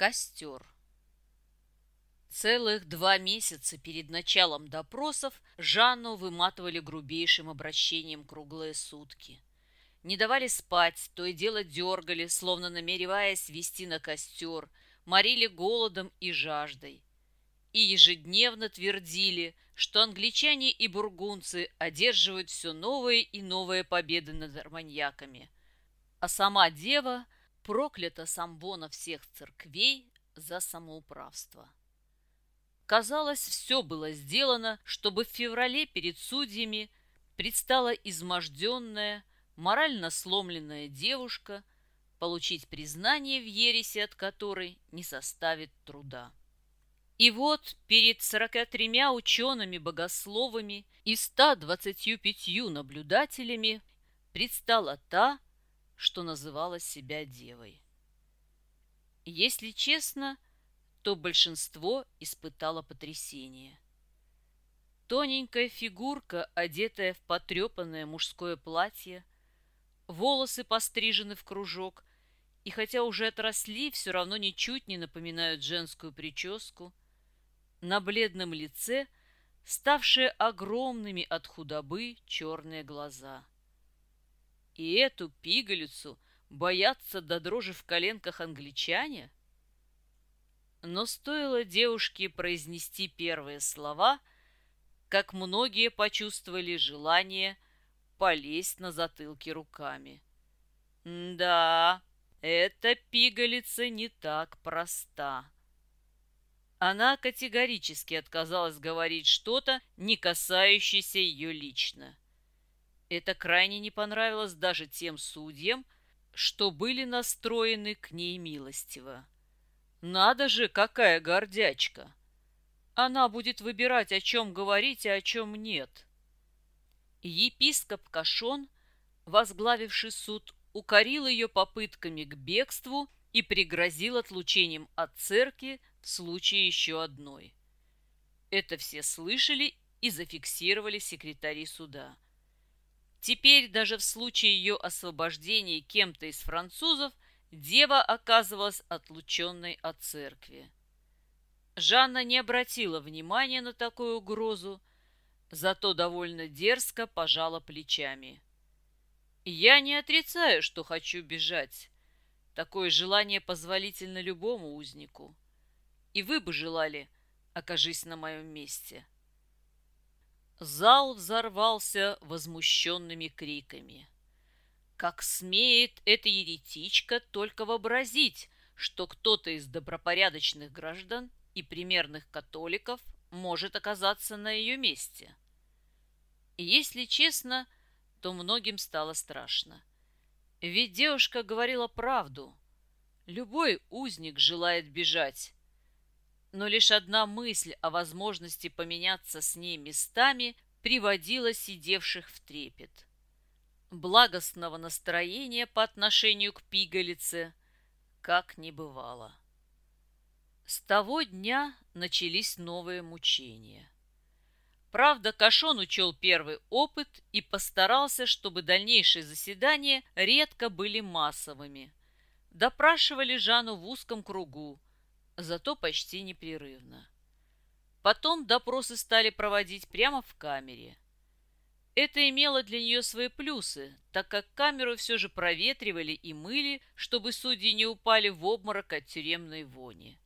Костер. Целых два месяца перед началом допросов Жанну выматывали грубейшим обращением круглые сутки. Не давали спать, то и дело дергали, словно намереваясь вести на костер, морили голодом и жаждой. И ежедневно твердили, что англичане и бургунцы одерживают все новые и новые победы над арманьяками. А сама дева – проклята самбона всех церквей за самоуправство. Казалось, все было сделано, чтобы в феврале перед судьями предстала изможденная, морально сломленная девушка получить признание в ересе, от которой не составит труда. И вот перед 43 учеными-богословами и 125 наблюдателями предстала та, что называла себя девой. Если честно, то большинство испытало потрясение. Тоненькая фигурка, одетая в потрепанное мужское платье, волосы пострижены в кружок, и хотя уже отросли, все равно ничуть не напоминают женскую прическу, на бледном лице ставшие огромными от худобы черные глаза – и эту пигалицу боятся до дрожи в коленках англичане? Но стоило девушке произнести первые слова, как многие почувствовали желание полезть на затылки руками. Да, эта пигалица не так проста. Она категорически отказалась говорить что-то, не касающееся ее лично. Это крайне не понравилось даже тем судьям, что были настроены к ней милостиво. Надо же, какая гордячка! Она будет выбирать, о чем говорить, а о чем нет. Епископ Кашон, возглавивший суд, укорил ее попытками к бегству и пригрозил отлучением от церкви в случае еще одной. Это все слышали и зафиксировали секретари суда. Теперь даже в случае ее освобождения кем-то из французов дева оказывалась отлученной от церкви. Жанна не обратила внимания на такую угрозу, зато довольно дерзко пожала плечами. «Я не отрицаю, что хочу бежать. Такое желание позволительно любому узнику. И вы бы желали, окажись на моем месте». Зал взорвался возмущенными криками. Как смеет эта еретичка только вообразить, что кто-то из добропорядочных граждан и примерных католиков может оказаться на ее месте. И если честно, то многим стало страшно. Ведь девушка говорила правду. Любой узник желает бежать, но лишь одна мысль о возможности поменяться с ней местами приводила сидевших в трепет. Благостного настроения по отношению к пигалице как не бывало. С того дня начались новые мучения. Правда, Кашон учел первый опыт и постарался, чтобы дальнейшие заседания редко были массовыми. Допрашивали Жанну в узком кругу, зато почти непрерывно. Потом допросы стали проводить прямо в камере. Это имело для нее свои плюсы, так как камеру все же проветривали и мыли, чтобы судьи не упали в обморок от тюремной вони.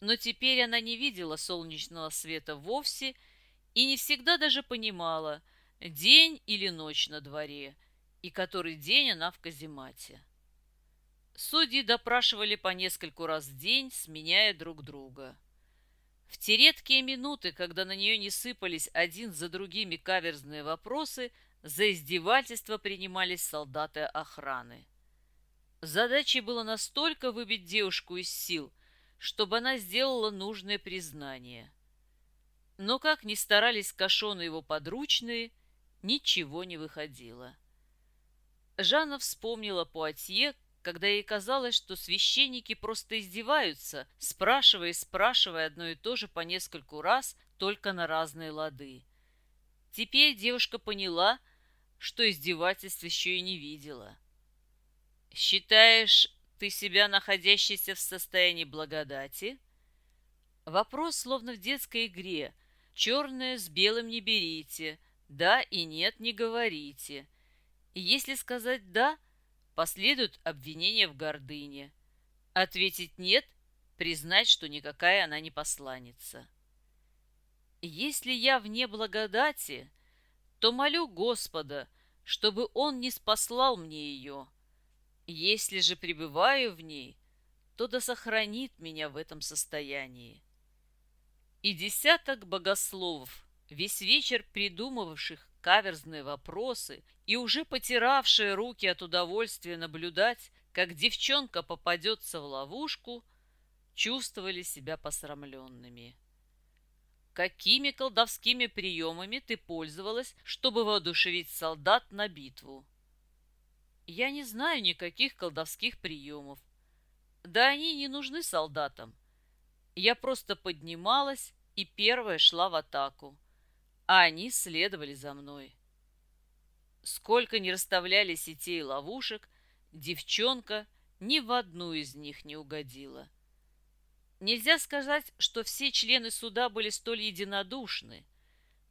Но теперь она не видела солнечного света вовсе и не всегда даже понимала, день или ночь на дворе, и который день она в каземате. Судьи допрашивали по нескольку раз в день, сменяя друг друга. В те редкие минуты, когда на нее не сыпались один за другими каверзные вопросы, за издевательство принимались солдаты охраны. Задачей было настолько выбить девушку из сил, чтобы она сделала нужное признание. Но как ни старались Кашон его подручные, ничего не выходило. Жанна вспомнила Пуатье, когда ей казалось, что священники просто издеваются, спрашивая и спрашивая одно и то же по нескольку раз, только на разные лады. Теперь девушка поняла, что издевательств еще и не видела. «Считаешь, ты себя, находящийся в состоянии благодати? Вопрос, словно в детской игре. Черное с белым не берите, да и нет не говорите. И если сказать «да», последует обвинение в гордыне. Ответить «нет» — признать, что никакая она не посланница. Если я вне благодати, то молю Господа, чтобы Он не спаслал мне ее. Если же пребываю в ней, то да сохранит меня в этом состоянии. И десяток богословов, весь вечер придумывавших каверзные вопросы и уже потиравшие руки от удовольствия наблюдать, как девчонка попадется в ловушку, чувствовали себя посрамленными. Какими колдовскими приемами ты пользовалась, чтобы воодушевить солдат на битву? Я не знаю никаких колдовских приемов. Да они не нужны солдатам. Я просто поднималась и первая шла в атаку, а они следовали за мной. Сколько не расставляли сетей и ловушек, девчонка ни в одну из них не угодила. Нельзя сказать, что все члены суда были столь единодушны.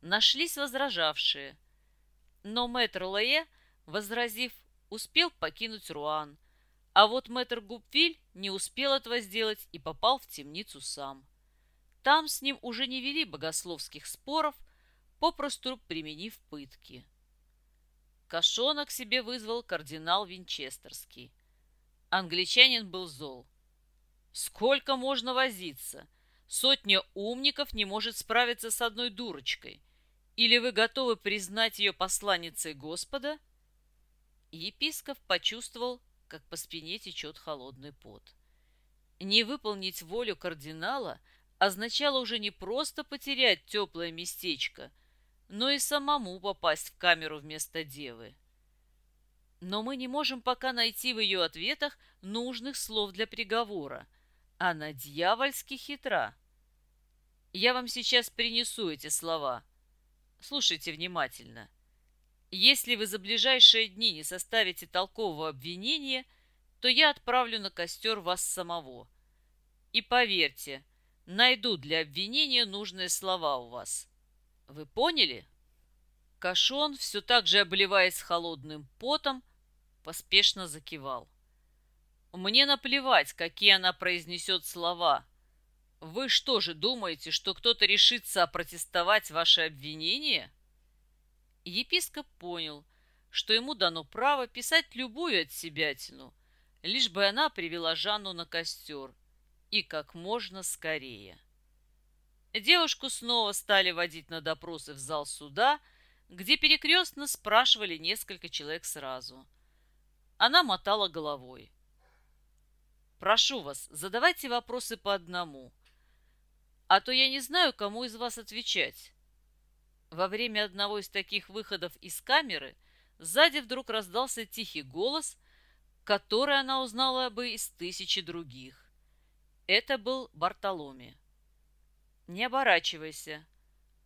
Нашлись возражавшие. Но мэтр Лае, возразив, успел покинуть Руан, а вот мэтр Гупвиль не успел этого сделать и попал в темницу сам. Там с ним уже не вели богословских споров, попросту применив пытки. Кашона к себе вызвал кардинал Винчестерский. Англичанин был зол – Сколько можно возиться? Сотня умников не может справиться с одной дурочкой. Или вы готовы признать ее посланницей Господа? Епископ почувствовал, как по спине течет холодный пот. Не выполнить волю кардинала означало уже не просто потерять теплое местечко, но и самому попасть в камеру вместо девы. Но мы не можем пока найти в ее ответах нужных слов для приговора – она дьявольски хитра. Я вам сейчас принесу эти слова. Слушайте внимательно. Если вы за ближайшие дни не составите толкового обвинения, то я отправлю на костер вас самого. И поверьте, найду для обвинения нужные слова у вас. Вы поняли? Кашон, все так же обливаясь холодным потом, поспешно закивал. Мне наплевать, какие она произнесет слова. Вы что же думаете, что кто-то решится опротестовать ваши обвинения? Епископ понял, что ему дано право писать любую отсебятину, лишь бы она привела Жанну на костер, и как можно скорее. Девушку снова стали водить на допросы в зал суда, где перекрестно спрашивали несколько человек сразу. Она мотала головой. Прошу вас, задавайте вопросы по одному. А то я не знаю, кому из вас отвечать. Во время одного из таких выходов из камеры сзади вдруг раздался тихий голос, который она узнала бы из тысячи других. Это был Бартоломе. «Не оборачивайся.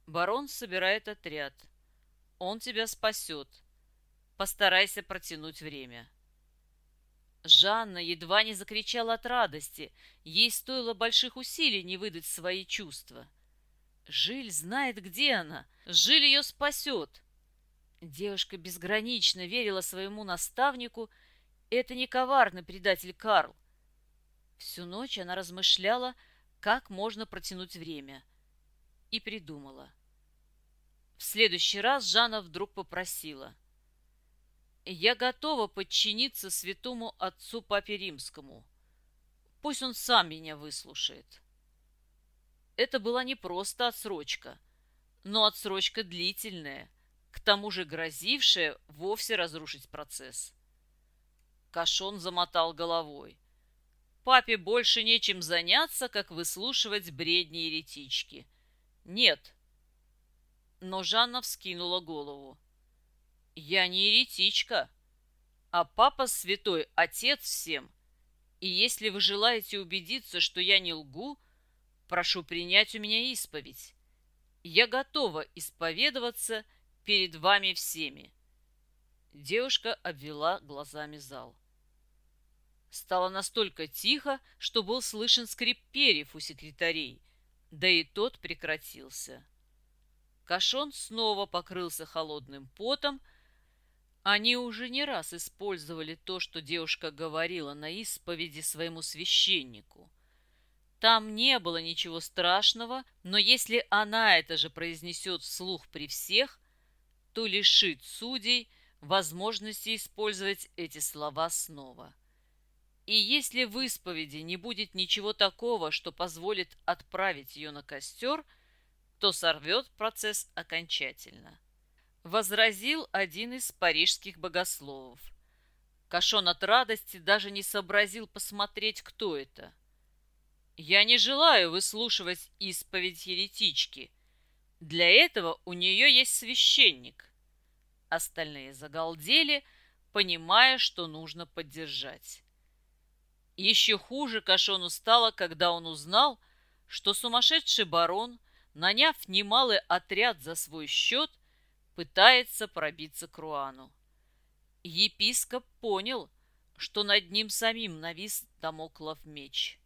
Барон собирает отряд. Он тебя спасет. Постарайся протянуть время». Жанна едва не закричала от радости. Ей стоило больших усилий не выдать свои чувства. Жиль знает, где она. Жиль ее спасет. Девушка безгранично верила своему наставнику. Это не коварный предатель Карл. Всю ночь она размышляла, как можно протянуть время. И придумала. В следующий раз Жанна вдруг попросила — я готова подчиниться святому отцу Папе Римскому. Пусть он сам меня выслушает. Это была не просто отсрочка, но отсрочка длительная, к тому же грозившая вовсе разрушить процесс. Кашон замотал головой. Папе больше нечем заняться, как выслушивать бредни еретички. Нет. Но Жанна вскинула голову. Я не еретичка, а папа святой отец всем. И если вы желаете убедиться, что я не лгу, прошу принять у меня исповедь. Я готова исповедоваться перед вами всеми. Девушка обвела глазами зал. Стало настолько тихо, что был слышен скрип перьев у секретарей, да и тот прекратился. Кашон снова покрылся холодным потом. Они уже не раз использовали то, что девушка говорила на исповеди своему священнику. Там не было ничего страшного, но если она это же произнесет вслух при всех, то лишит судей возможности использовать эти слова снова. И если в исповеди не будет ничего такого, что позволит отправить ее на костер, то сорвет процесс окончательно. Возразил один из парижских богословов. Кашон от радости даже не сообразил посмотреть, кто это. «Я не желаю выслушивать исповедь еретички. Для этого у нее есть священник». Остальные загалдели, понимая, что нужно поддержать. Еще хуже Кашону стало, когда он узнал, что сумасшедший барон, наняв немалый отряд за свой счет, пытается пробиться к Руану. Епископ понял, что над ним самим навис домоклов меч.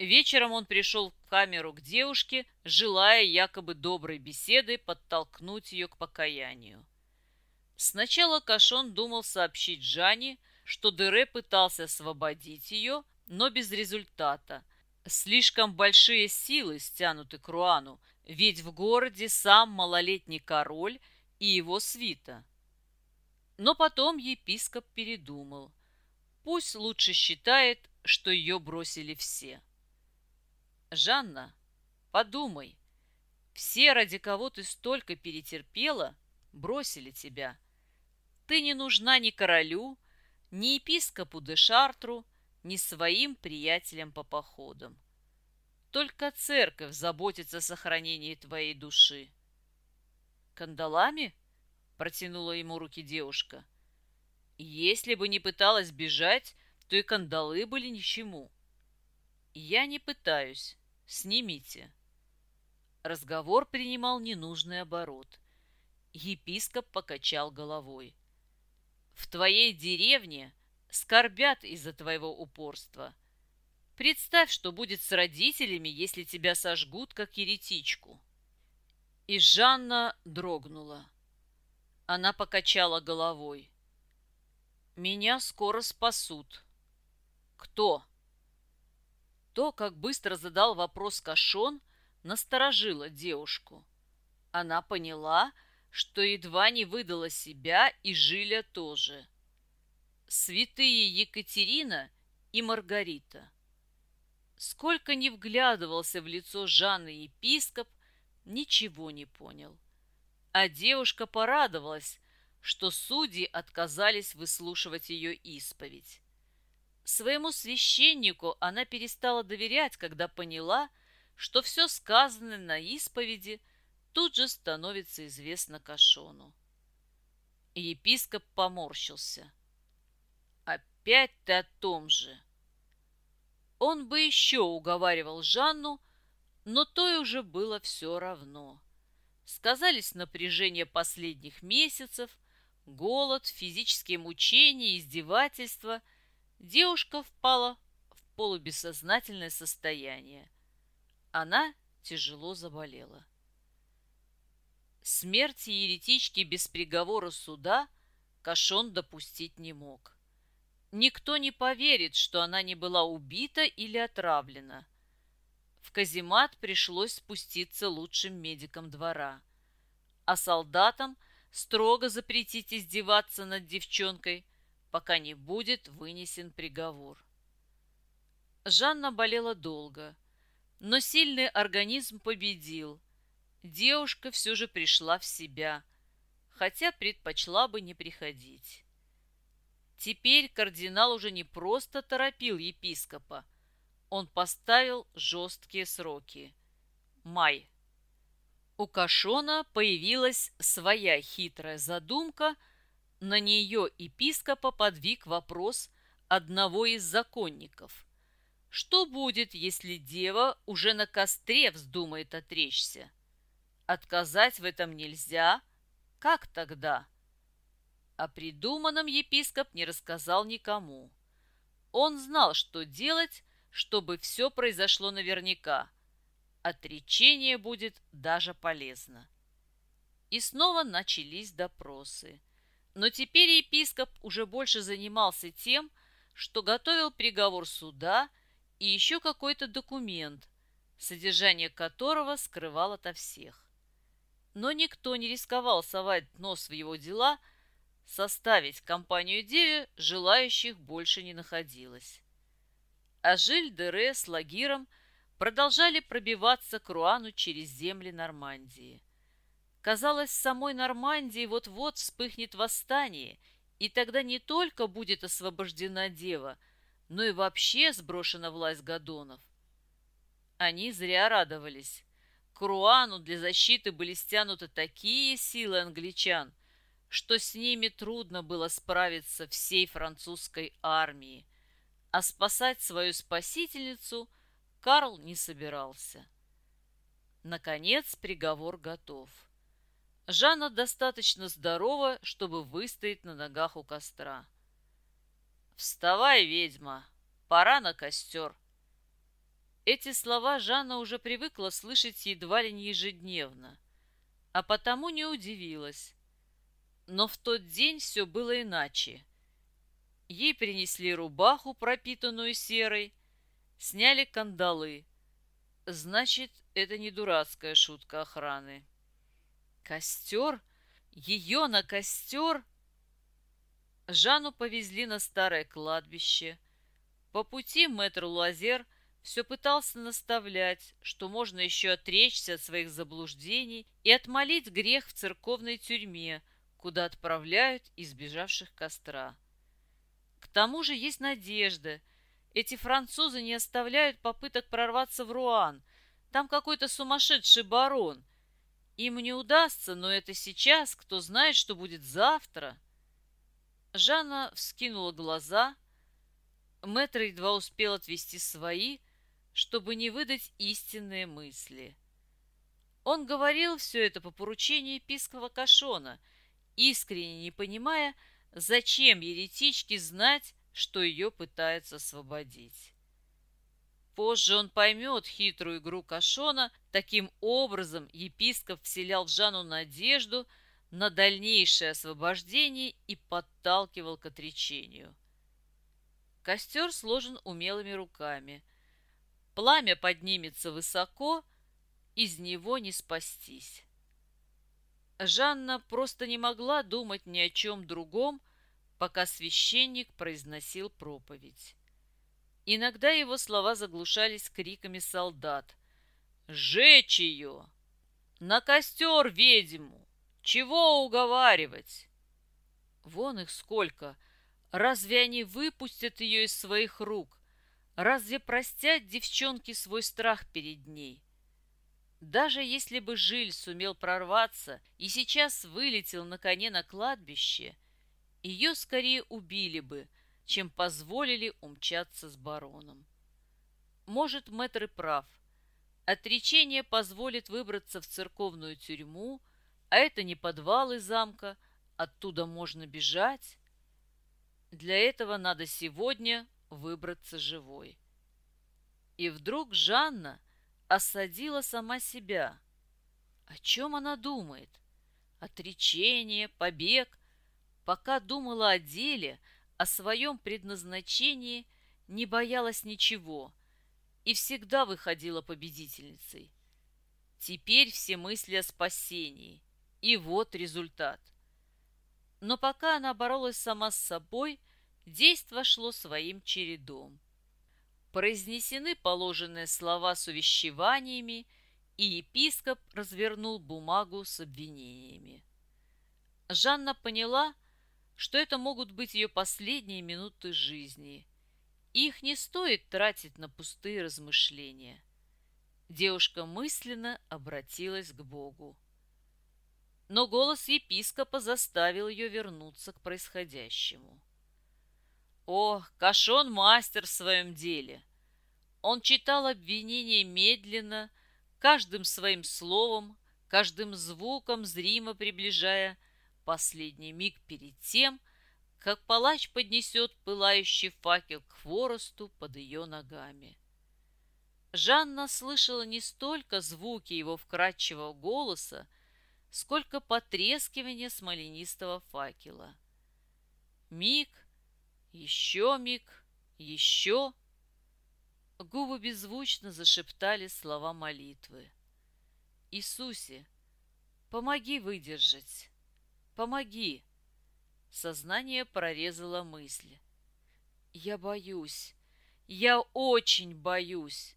Вечером он пришел в камеру к девушке, желая якобы доброй беседы подтолкнуть ее к покаянию. Сначала Кашон думал сообщить Жанне, что Дере пытался освободить ее, но без результата. Слишком большие силы стянуты к Руану, ведь в городе сам малолетний король и его свита. Но потом епископ передумал. Пусть лучше считает, что ее бросили все. Жанна, подумай, все, ради кого ты столько перетерпела, бросили тебя. Ты не нужна ни королю, ни епископу де Шартру, ни своим приятелям по походам. Только церковь заботится о сохранении твоей души. Кандалами? Протянула ему руки девушка. Если бы не пыталась бежать, то и кандалы были ни к чему. Я не пытаюсь. Снимите. Разговор принимал ненужный оборот. Епископ покачал головой. В твоей деревне скорбят из-за твоего упорства. Представь, что будет с родителями, если тебя сожгут, как еретичку. И Жанна дрогнула. Она покачала головой. Меня скоро спасут. Кто? То, как быстро задал вопрос Кашон, насторожило девушку. Она поняла, что едва не выдала себя и Жиля тоже. Святые Екатерина и Маргарита. Сколько не вглядывался в лицо Жанны епископ, ничего не понял. А девушка порадовалась, что судьи отказались выслушивать ее исповедь. Своему священнику она перестала доверять, когда поняла, что все сказанное на исповеди – тут же становится известно Кашону. Епископ поморщился. «Опять ты о том же!» Он бы еще уговаривал Жанну, но той уже было все равно. Сказались напряжение последних месяцев, голод, физические мучения, издевательства. Девушка впала в полубессознательное состояние. Она тяжело заболела. Смерти еретички без приговора суда Кашон допустить не мог. Никто не поверит, что она не была убита или отравлена. В каземат пришлось спуститься лучшим медикам двора. А солдатам строго запретить издеваться над девчонкой, пока не будет вынесен приговор. Жанна болела долго, но сильный организм победил – девушка все же пришла в себя, хотя предпочла бы не приходить. Теперь кардинал уже не просто торопил епископа, он поставил жесткие сроки. Май. У Кашона появилась своя хитрая задумка, на нее епископа подвиг вопрос одного из законников. Что будет, если дева уже на костре вздумает отречься? Отказать в этом нельзя. Как тогда? О придуманном епископ не рассказал никому. Он знал, что делать, чтобы все произошло наверняка. Отречение будет даже полезно. И снова начались допросы. Но теперь епископ уже больше занимался тем, что готовил приговор суда и еще какой-то документ, содержание которого скрывал ото всех. Но никто не рисковал совать нос в его дела, составить компанию Деве желающих больше не находилось. А Жиль-Дере с Лагиром продолжали пробиваться к Руану через земли Нормандии. Казалось, в самой Нормандии вот-вот вспыхнет восстание, и тогда не только будет освобождена дева, но и вообще сброшена власть Гадонов. Они зря радовались. К Руану для защиты были стянуты такие силы англичан, что с ними трудно было справиться всей французской армии, а спасать свою спасительницу Карл не собирался. Наконец приговор готов. Жанна достаточно здорова, чтобы выстоять на ногах у костра. «Вставай, ведьма! Пора на костер!» Эти слова Жанна уже привыкла слышать едва ли не ежедневно, а потому не удивилась. Но в тот день все было иначе. Ей принесли рубаху, пропитанную серой, сняли кандалы. Значит, это не дурацкая шутка охраны. Костер? Ее на костер? Жанну повезли на старое кладбище. По пути мэтр Лазер все пытался наставлять, что можно еще отречься от своих заблуждений и отмолить грех в церковной тюрьме, куда отправляют избежавших костра. К тому же есть надежда. Эти французы не оставляют попыток прорваться в Руан. Там какой-то сумасшедший барон — им не удастся, но это сейчас, кто знает, что будет завтра. Жанна вскинула глаза. Мэтр едва успел отвести свои, чтобы не выдать истинные мысли. Он говорил все это по поручению епископа Кашона, искренне не понимая, зачем еретичке знать, что ее пытаются освободить. Позже он поймет хитрую игру Кашона. Таким образом епископ вселял в Жанну надежду на дальнейшее освобождение и подталкивал к отречению. Костер сложен умелыми руками. Пламя поднимется высоко, из него не спастись. Жанна просто не могла думать ни о чем другом, пока священник произносил проповедь. Иногда его слова заглушались криками солдат. «Сжечь ее! На костер ведьму! Чего уговаривать?» Вон их сколько! Разве они выпустят ее из своих рук? Разве простят девчонки свой страх перед ней? Даже если бы Жиль сумел прорваться и сейчас вылетел на коне на кладбище, ее скорее убили бы, чем позволили умчаться с бароном. Может, мэтр и прав. Отречение позволит выбраться в церковную тюрьму, а это не подвалы замка, оттуда можно бежать. Для этого надо сегодня выбраться живой. И вдруг Жанна осадила сама себя. О чем она думает? Отречение, побег. Пока думала о деле – о своем предназначении не боялась ничего и всегда выходила победительницей. Теперь все мысли о спасении. И вот результат. Но пока она боролась сама с собой, действо шло своим чередом. Произнесены положенные слова с увещеваниями, и епископ развернул бумагу с обвинениями. Жанна поняла, что это могут быть ее последние минуты жизни. Их не стоит тратить на пустые размышления. Девушка мысленно обратилась к Богу. Но голос епископа заставил ее вернуться к происходящему. О, Кашон мастер в своем деле! Он читал обвинения медленно, каждым своим словом, каждым звуком зримо приближая последний миг перед тем, как палач поднесет пылающий факел к хворосту под ее ногами. Жанна слышала не столько звуки его вкрадчивого голоса, сколько потрескивание смоленистого факела. Миг, еще миг, еще. Губы беззвучно зашептали слова молитвы. «Иисусе, помоги выдержать, помоги!» Сознание прорезало мысль. «Я боюсь, я очень боюсь!»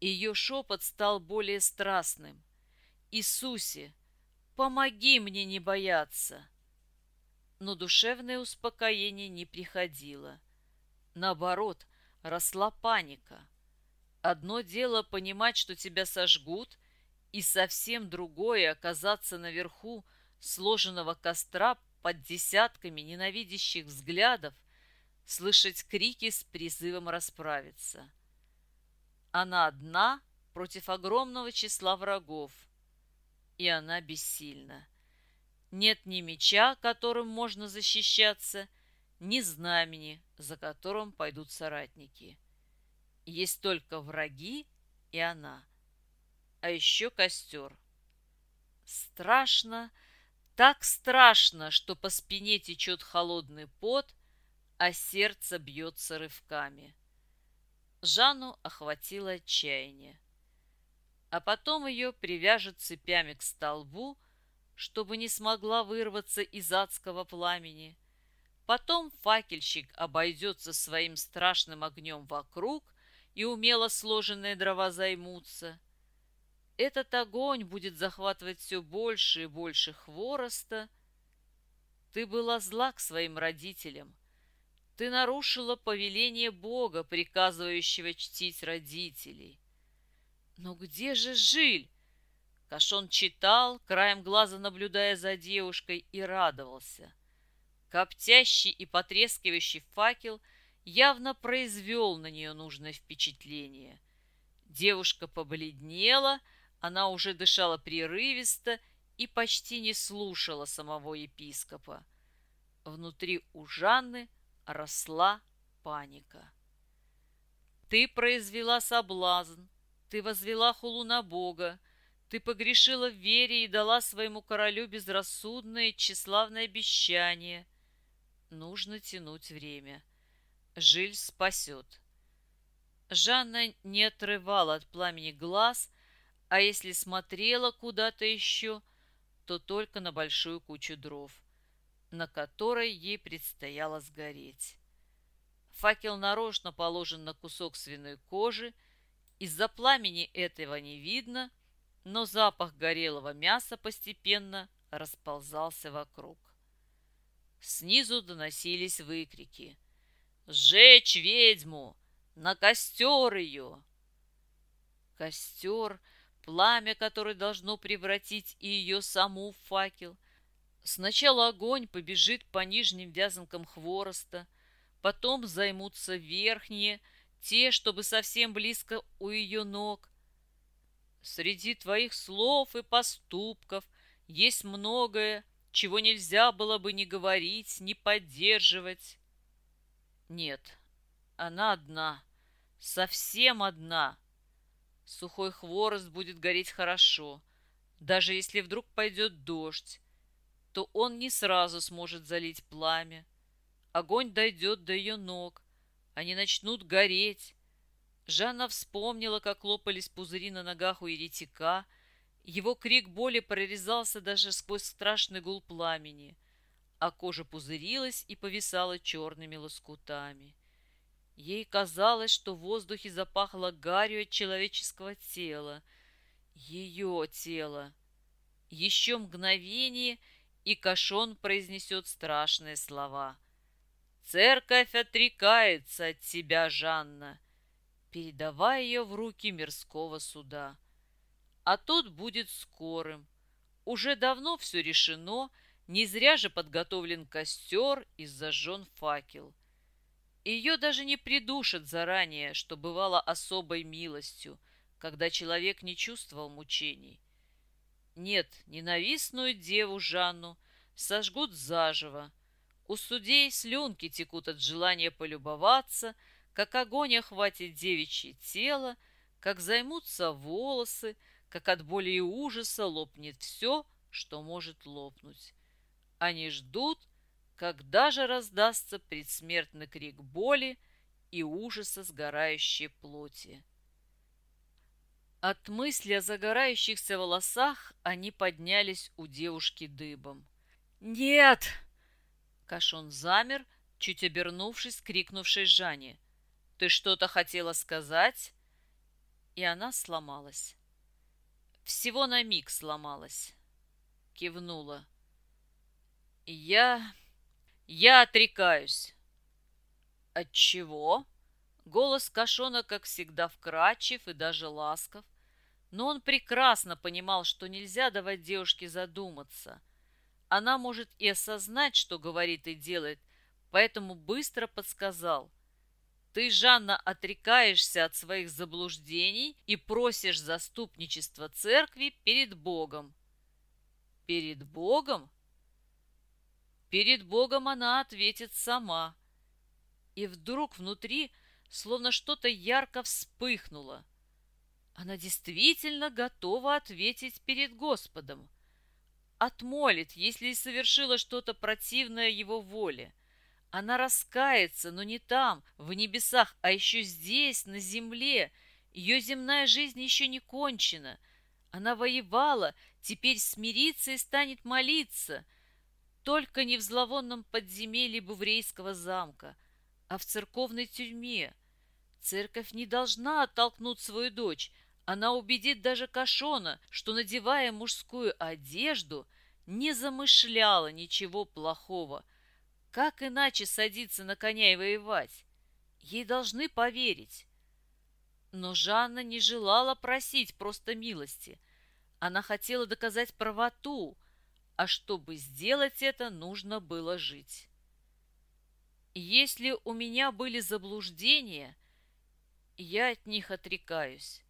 Ее шепот стал более страстным. «Иисусе, помоги мне не бояться!» Но душевное успокоение не приходило. Наоборот, росла паника. Одно дело понимать, что тебя сожгут, и совсем другое оказаться наверху сложенного костра под десятками ненавидящих взглядов, слышать крики с призывом расправиться. Она одна против огромного числа врагов, и она бессильна. Нет ни меча, которым можно защищаться, ни знамени, за которым пойдут соратники. Есть только враги и она. А еще костер. Страшно, так страшно, что по спине течет холодный пот, а сердце бьется рывками. Жанну охватило отчаяние. А потом ее привяжут цепями к столбу, чтобы не смогла вырваться из адского пламени. Потом факельщик обойдется своим страшным огнем вокруг, и умело сложенные дрова займутся. Этот огонь будет захватывать все больше и больше хвороста. Ты была зла к своим родителям, ты нарушила повеление Бога, приказывающего чтить родителей. Но где же Жиль? Кашон читал, краем глаза наблюдая за девушкой, и радовался. Коптящий и потрескивающий факел явно произвел на нее нужное впечатление. Девушка побледнела, она уже дышала прерывисто и почти не слушала самого епископа. Внутри у Жанны – росла паника. Ты произвела соблазн, ты возвела хулу на Бога, ты погрешила в вере и дала своему королю безрассудное и тщеславное обещание. Нужно тянуть время. Жиль спасет. Жанна не отрывала от пламени глаз, а если смотрела куда-то еще, то только на большую кучу дров — на которой ей предстояло сгореть. Факел нарочно положен на кусок свиной кожи, из-за пламени этого не видно, но запах горелого мяса постепенно расползался вокруг. Снизу доносились выкрики. «Сжечь ведьму! На костер ее!» Костер, пламя, которое должно превратить и ее саму в факел — Сначала огонь побежит по нижним вязанкам хвороста, потом займутся верхние, те, чтобы совсем близко у ее ног. Среди твоих слов и поступков есть многое, чего нельзя было бы ни говорить, ни поддерживать. Нет, она одна, совсем одна. Сухой хворост будет гореть хорошо, даже если вдруг пойдет дождь, то он не сразу сможет залить пламя. Огонь дойдет до ее ног, они начнут гореть. Жанна вспомнила, как лопались пузыри на ногах у еретика. Его крик боли прорезался даже сквозь страшный гул пламени, а кожа пузырилась и повисала черными лоскутами. Ей казалось, что в воздухе запахло гарью от человеческого тела. Ее тело. Еще мгновение — и Кашон произнесет страшные слова. «Церковь отрекается от тебя, Жанна, передавая ее в руки мирского суда. А тот будет скорым. Уже давно все решено, не зря же подготовлен костер и зажжен факел. Ее даже не придушат заранее, что бывало особой милостью, когда человек не чувствовал мучений. Нет, ненавистную деву Жанну сожгут заживо. У судей слюнки текут от желания полюбоваться, как огонь охватит девичье тело, как займутся волосы, как от боли и ужаса лопнет все, что может лопнуть. Они ждут, когда же раздастся предсмертный крик боли и ужаса сгорающей плоти. От мысли о загорающихся волосах они поднялись у девушки дыбом. «Нет!» Кашон замер, чуть обернувшись, крикнувшей Жанне. «Ты что-то хотела сказать?» И она сломалась. Всего на миг сломалась. Кивнула. «Я... я отрекаюсь». «От чего?» Голос Кашона, как всегда, вкрадчив и даже ласков, но он прекрасно понимал, что нельзя давать девушке задуматься. Она может и осознать, что говорит и делает, поэтому быстро подсказал. Ты, Жанна, отрекаешься от своих заблуждений и просишь заступничества церкви перед Богом. Перед Богом? Перед Богом она ответит сама. И вдруг внутри словно что-то ярко вспыхнуло. Она действительно готова ответить перед Господом. Отмолит, если совершила что-то противное его воле. Она раскается, но не там, в небесах, а еще здесь, на земле. Ее земная жизнь еще не кончена. Она воевала, теперь смирится и станет молиться. Только не в зловонном подземелье Буврейского замка, а в церковной тюрьме. Церковь не должна оттолкнуть свою дочь. Она убедит даже Кашона, что, надевая мужскую одежду, не замышляла ничего плохого. Как иначе садиться на коня и воевать? Ей должны поверить. Но Жанна не желала просить просто милости. Она хотела доказать правоту, а чтобы сделать это, нужно было жить. Если у меня были заблуждения, я от них отрекаюсь.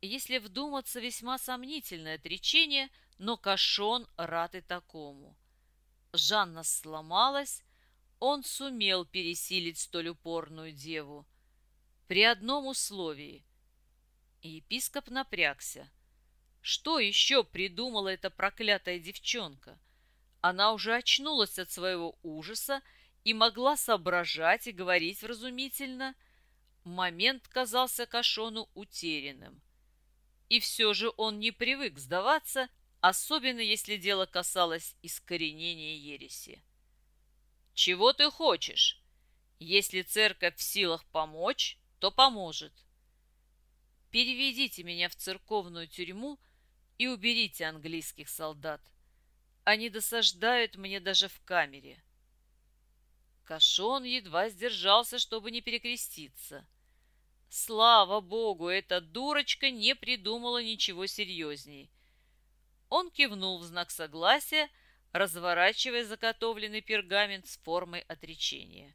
Если вдуматься, весьма сомнительное отречение, но Кашон рад и такому. Жанна сломалась, он сумел пересилить столь упорную деву. При одном условии. епископ напрягся. Что еще придумала эта проклятая девчонка? Она уже очнулась от своего ужаса и могла соображать и говорить вразумительно – Момент казался Кашону утерянным. И все же он не привык сдаваться, особенно если дело касалось искоренения ереси. «Чего ты хочешь? Если церковь в силах помочь, то поможет. Переведите меня в церковную тюрьму и уберите английских солдат. Они досаждают мне даже в камере». Кашон едва сдержался, чтобы не перекреститься. Слава богу, эта дурочка не придумала ничего серьезней. Он кивнул в знак согласия, разворачивая заготовленный пергамент с формой отречения.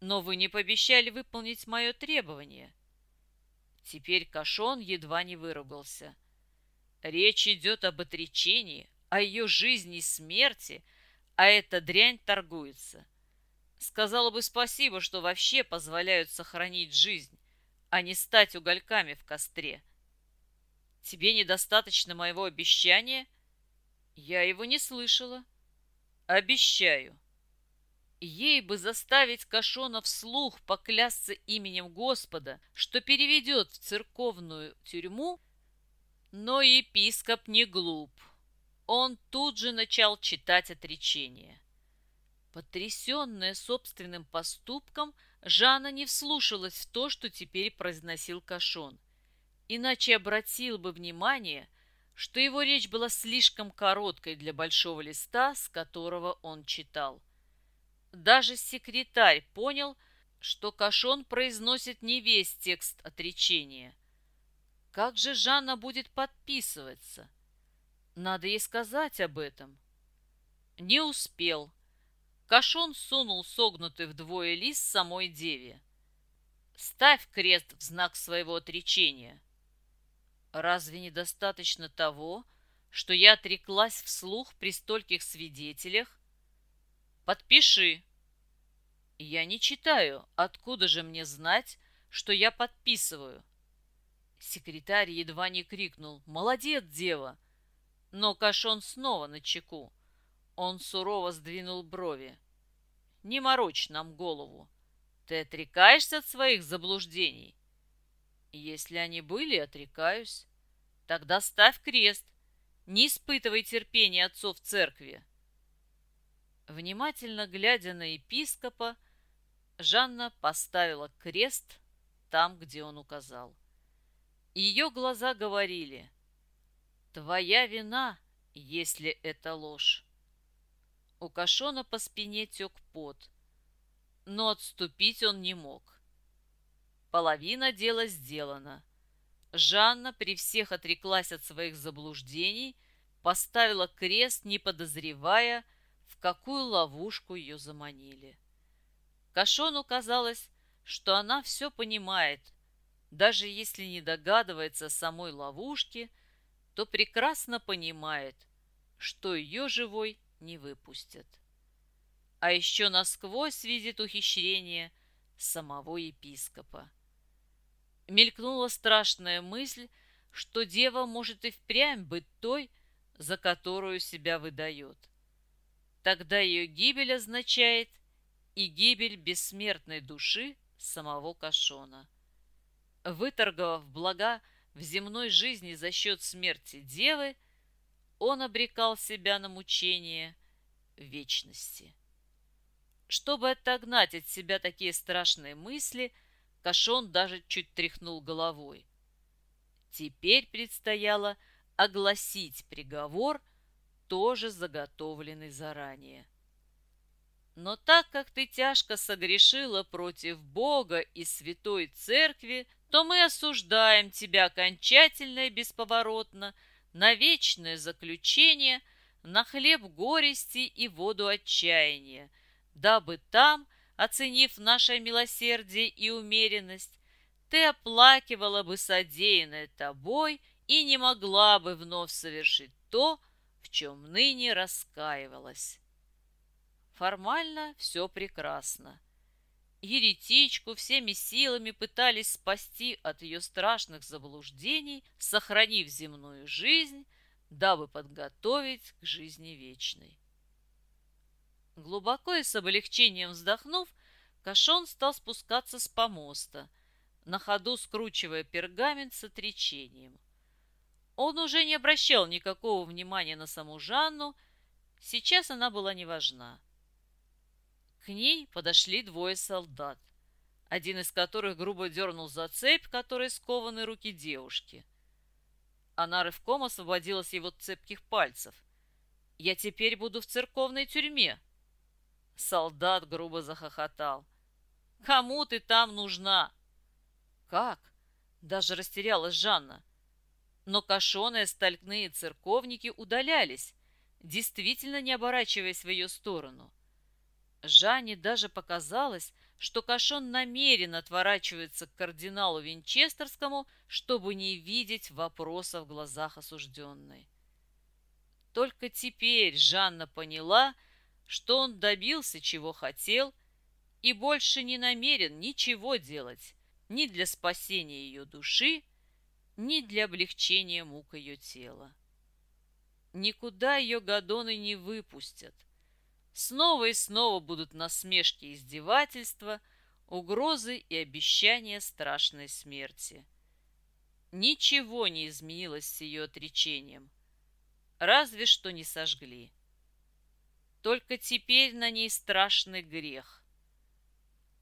«Но вы не пообещали выполнить мое требование». Теперь Кашон едва не выругался. «Речь идет об отречении, о ее жизни и смерти, а эта дрянь торгуется. Сказала бы спасибо, что вообще позволяют сохранить жизнь, а не стать угольками в костре. Тебе недостаточно моего обещания? Я его не слышала. Обещаю. Ей бы заставить Кашона вслух поклясться именем Господа, что переведет в церковную тюрьму, но епископ не глуп. Он тут же начал читать отречение. Потрясенная собственным поступком, Жанна не вслушалась в то, что теперь произносил Кашон. Иначе обратил бы внимание, что его речь была слишком короткой для большого листа, с которого он читал. Даже секретарь понял, что Кашон произносит не весь текст отречения. Как же Жанна будет подписываться? Надо ей сказать об этом. Не успел. Кашон сунул согнутый вдвое лист самой деве. «Ставь крест в знак своего отречения». «Разве недостаточно того, что я отреклась вслух при стольких свидетелях?» Подпиши. Я не читаю. Откуда же мне знать, что я подписываю? Секретарь едва не крикнул «Молодец, дева!» Но Кашон снова на чеку. Он сурово сдвинул брови. «Не морочь нам голову. Ты отрекаешься от своих заблуждений?» «Если они были, отрекаюсь. Тогда ставь крест. Не испытывай терпения отцов церкви». Внимательно глядя на епископа, Жанна поставила крест там, где он указал. Ее глаза говорили «Твоя вина, если это ложь». У Кашона по спине тек пот, но отступить он не мог. Половина дела сделана. Жанна при всех отреклась от своих заблуждений, поставила крест, не подозревая, в какую ловушку ее заманили. Кашону казалось, что она все понимает – даже если не догадывается о самой ловушке, то прекрасно понимает, что ее живой не выпустят. А еще насквозь видит ухищрение самого епископа. Мелькнула страшная мысль, что дева может и впрямь быть той, за которую себя выдает. Тогда ее гибель означает и гибель бессмертной души самого Кашона. Выторговав блага в земной жизни за счет смерти девы, он обрекал себя на мучение вечности. Чтобы отогнать от себя такие страшные мысли, Кашон даже чуть тряхнул головой. Теперь предстояло огласить приговор, тоже заготовленный заранее. Но так как ты тяжко согрешила против Бога и Святой Церкви, то мы осуждаем тебя окончательно и бесповоротно на вечное заключение, на хлеб горести и воду отчаяния, дабы там, оценив наше милосердие и умеренность, ты оплакивала бы содеянное тобой и не могла бы вновь совершить то, в чем ныне раскаивалась. Формально все прекрасно. Еретичку всеми силами пытались спасти от ее страшных заблуждений, сохранив земную жизнь, дабы подготовить к жизни вечной. Глубоко и с облегчением вздохнув, Кашон стал спускаться с помоста, на ходу скручивая пергамент с отречением. Он уже не обращал никакого внимания на саму Жанну, сейчас она была не важна. К ней подошли двое солдат, один из которых грубо дернул за цепь, которой скованы руки девушки. Она рывком освободилась его цепких пальцев. «Я теперь буду в церковной тюрьме!» Солдат грубо захохотал. «Кому ты там нужна?» «Как?» Даже растерялась Жанна. Но кошеные стальные церковники удалялись, действительно не оборачиваясь в ее сторону. Жанне даже показалось, что Кашон намеренно отворачивается к кардиналу Винчестерскому, чтобы не видеть вопроса в глазах осужденной. Только теперь Жанна поняла, что он добился, чего хотел, и больше не намерен ничего делать ни для спасения ее души, ни для облегчения мук ее тела. Никуда ее гадоны не выпустят, Снова и снова будут насмешки и издевательства, угрозы и обещания страшной смерти. Ничего не изменилось с ее отречением, разве что не сожгли. Только теперь на ней страшный грех.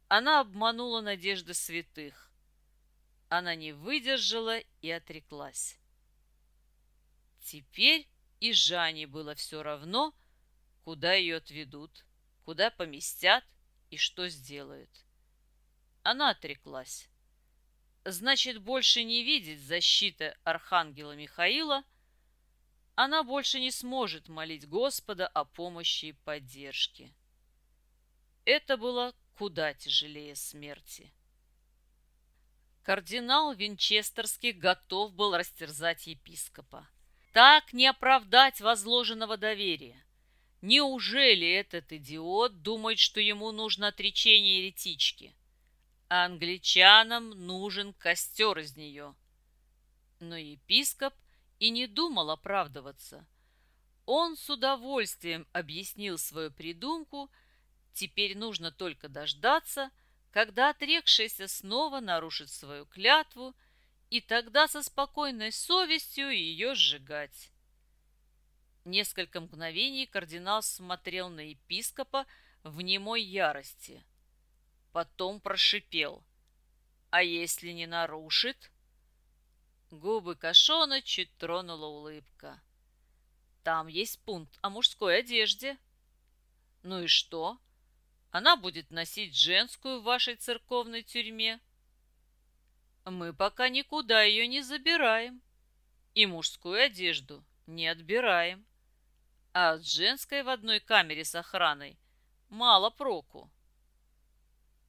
Она обманула надежды святых. Она не выдержала и отреклась. Теперь и Жанне было все равно, куда ее отведут, куда поместят и что сделают. Она отреклась. Значит, больше не видит защиты Архангела Михаила, она больше не сможет молить Господа о помощи и поддержке. Это было куда тяжелее смерти. Кардинал Винчестерский готов был растерзать епископа. Так не оправдать возложенного доверия. Неужели этот идиот думает, что ему нужно отречение еретички? А англичанам нужен костер из нее. Но епископ и не думал оправдываться. Он с удовольствием объяснил свою придумку, теперь нужно только дождаться, когда отрекшийся снова нарушит свою клятву, и тогда со спокойной совестью ее сжигать. Несколько мгновений кардинал смотрел на епископа в немой ярости. Потом прошипел. «А если не нарушит?» Губы Кашона чуть тронула улыбка. «Там есть пункт о мужской одежде». «Ну и что? Она будет носить женскую в вашей церковной тюрьме?» «Мы пока никуда ее не забираем. И мужскую одежду не отбираем а от женской в одной камере с охраной мало проку.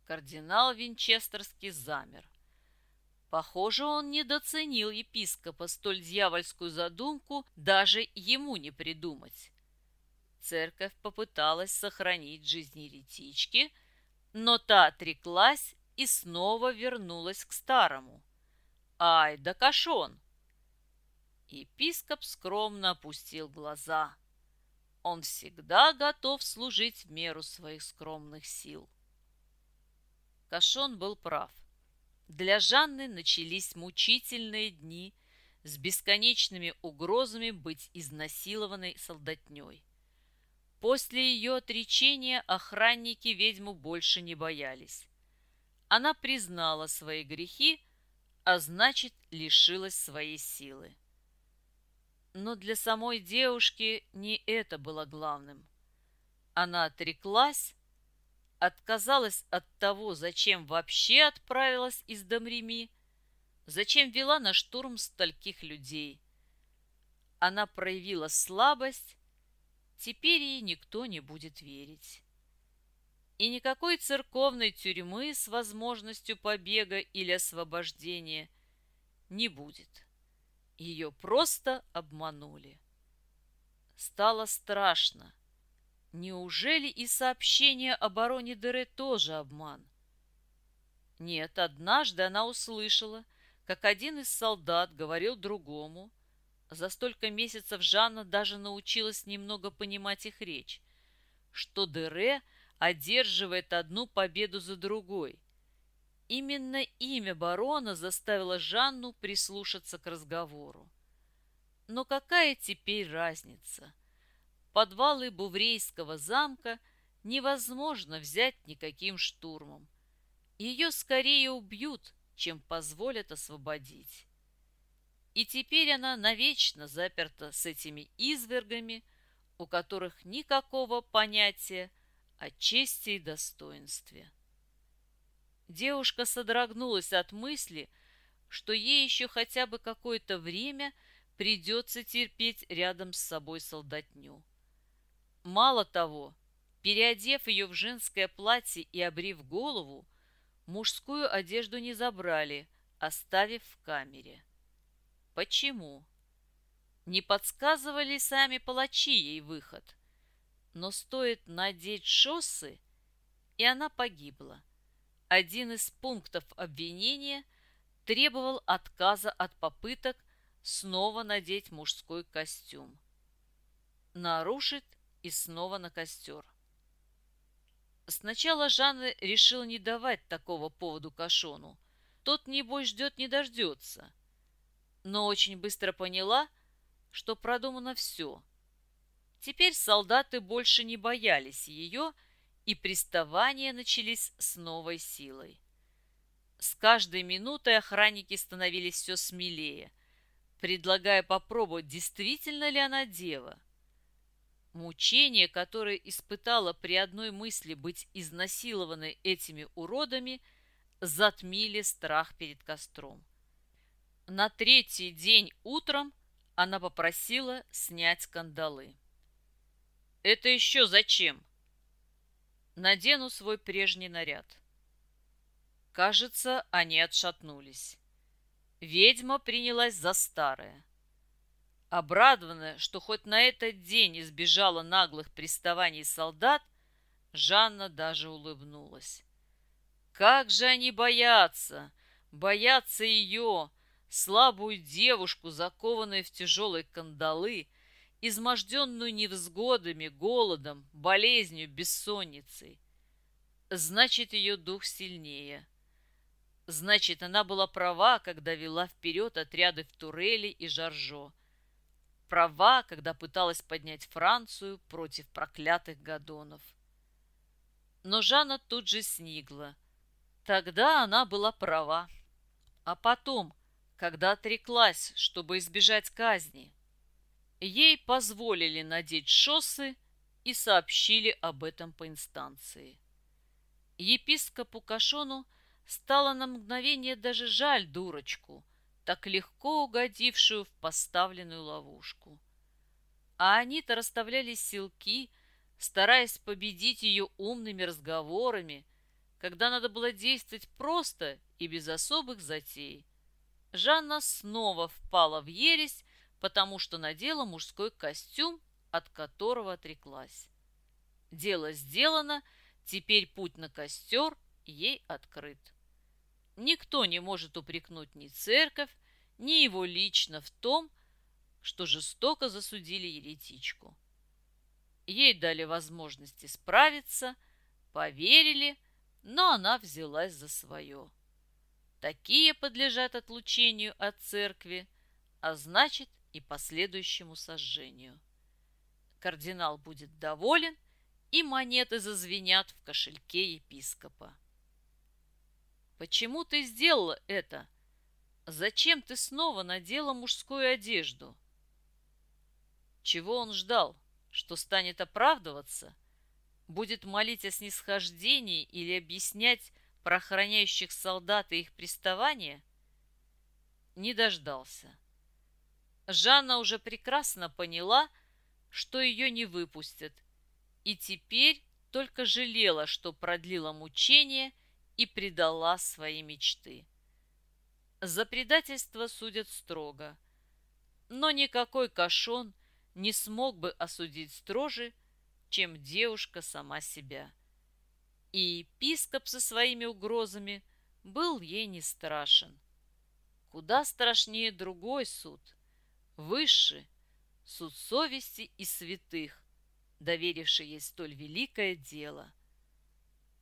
Кардинал Винчестерский замер. Похоже, он недоценил епископа столь дьявольскую задумку даже ему не придумать. Церковь попыталась сохранить жизнь еретички, но та отреклась и снова вернулась к старому. Ай да кашон! Епископ скромно опустил глаза – он всегда готов служить в меру своих скромных сил. Кашон был прав. Для Жанны начались мучительные дни с бесконечными угрозами быть изнасилованной солдатней. После ее отречения охранники ведьму больше не боялись. Она признала свои грехи, а значит, лишилась своей силы. Но для самой девушки не это было главным. Она отреклась, отказалась от того, зачем вообще отправилась из Домреми, зачем вела на штурм стольких людей. Она проявила слабость, теперь ей никто не будет верить. И никакой церковной тюрьмы с возможностью побега или освобождения не будет. Ее просто обманули. Стало страшно. Неужели и сообщение о бароне Дере тоже обман? Нет, однажды она услышала, как один из солдат говорил другому. За столько месяцев Жанна даже научилась немного понимать их речь, что Дере одерживает одну победу за другой, Именно имя барона заставило Жанну прислушаться к разговору. Но какая теперь разница? Подвалы Буврейского замка невозможно взять никаким штурмом. Ее скорее убьют, чем позволят освободить. И теперь она навечно заперта с этими извергами, у которых никакого понятия о чести и достоинстве. Девушка содрогнулась от мысли, что ей еще хотя бы какое-то время придется терпеть рядом с собой солдатню. Мало того, переодев ее в женское платье и обрив голову, мужскую одежду не забрали, оставив в камере. Почему? Не подсказывали сами палачи ей выход. Но стоит надеть шоссы, и она погибла. Один из пунктов обвинения требовал отказа от попыток снова надеть мужской костюм. Нарушит и снова на костер. Сначала Жанна решила не давать такого поводу Кашону. Тот, небось, ждет не дождется. Но очень быстро поняла, что продумано все. Теперь солдаты больше не боялись ее и приставания начались с новой силой. С каждой минутой охранники становились все смелее, предлагая попробовать, действительно ли она дева. Мучение, которое испытала при одной мысли быть изнасилованной этими уродами, затмили страх перед костром. На третий день утром она попросила снять скандалы. «Это еще зачем?» надену свой прежний наряд. Кажется, они отшатнулись. Ведьма принялась за старое. Обрадованная, что хоть на этот день избежала наглых приставаний солдат, Жанна даже улыбнулась. Как же они боятся! Боятся ее, слабую девушку, закованную в тяжелые кандалы, изможденную невзгодами, голодом, болезнью, бессонницей. Значит, ее дух сильнее. Значит, она была права, когда вела вперед отряды в Турели и Жаржо. Права, когда пыталась поднять Францию против проклятых гадонов. Но Жанна тут же снигла. Тогда она была права. А потом, когда отреклась, чтобы избежать казни, ей позволили надеть шоссы и сообщили об этом по инстанции. Епископу Кашону стало на мгновение даже жаль дурочку, так легко угодившую в поставленную ловушку. А они-то расставляли силки, стараясь победить ее умными разговорами, когда надо было действовать просто и без особых затей. Жанна снова впала в ересь, потому что надела мужской костюм, от которого отреклась. Дело сделано, теперь путь на костер ей открыт. Никто не может упрекнуть ни церковь, ни его лично в том, что жестоко засудили еретичку. Ей дали возможность исправиться, поверили, но она взялась за свое. Такие подлежат отлучению от церкви, а значит и последующему сожжению. Кардинал будет доволен, и монеты зазвенят в кошельке епископа. «Почему ты сделала это? Зачем ты снова надела мужскую одежду?» Чего он ждал? Что станет оправдываться? будет молить о снисхождении или объяснять про охраняющих солдат и их приставания? Не дождался. Жанна уже прекрасно поняла, что ее не выпустят, и теперь только жалела, что продлила мучение и предала свои мечты. За предательство судят строго, но никакой кашон не смог бы осудить строже, чем девушка сама себя. И епископ со своими угрозами был ей не страшен. Куда страшнее другой суд, высший, суд совести и святых, доверивший ей столь великое дело.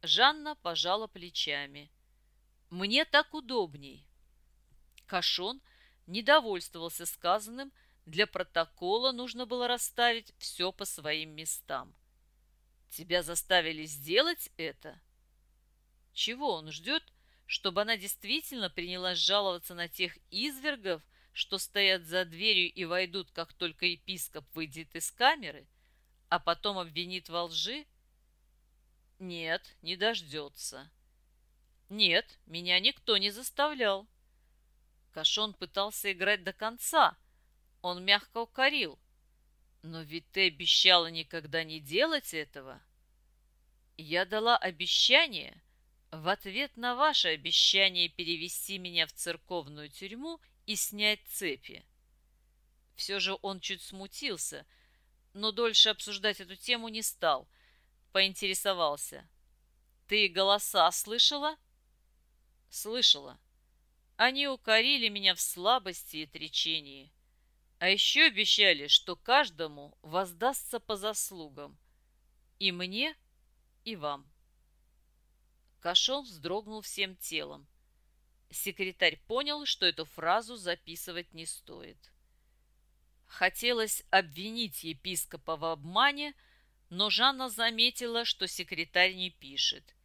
Жанна пожала плечами. «Мне так удобней». Кашон недовольствовался сказанным, для протокола нужно было расставить все по своим местам. Тебя заставили сделать это? Чего он ждет, чтобы она действительно принялась жаловаться на тех извергов, что стоят за дверью и войдут, как только епископ выйдет из камеры, а потом обвинит во лжи? Нет, не дождется. Нет, меня никто не заставлял. Кашон пытался играть до конца. Он мягко укорил. Но ведь ты обещала никогда не делать этого. Я дала обещание в ответ на ваше обещание перевести меня в церковную тюрьму и снять цепи. Все же он чуть смутился, но дольше обсуждать эту тему не стал. Поинтересовался. «Ты голоса слышала?» «Слышала. Они укорили меня в слабости и тречении. А еще обещали, что каждому воздастся по заслугам. И мне, и вам. Кашон вздрогнул всем телом. Секретарь понял, что эту фразу записывать не стоит. Хотелось обвинить епископа в обмане, но Жанна заметила, что секретарь не пишет,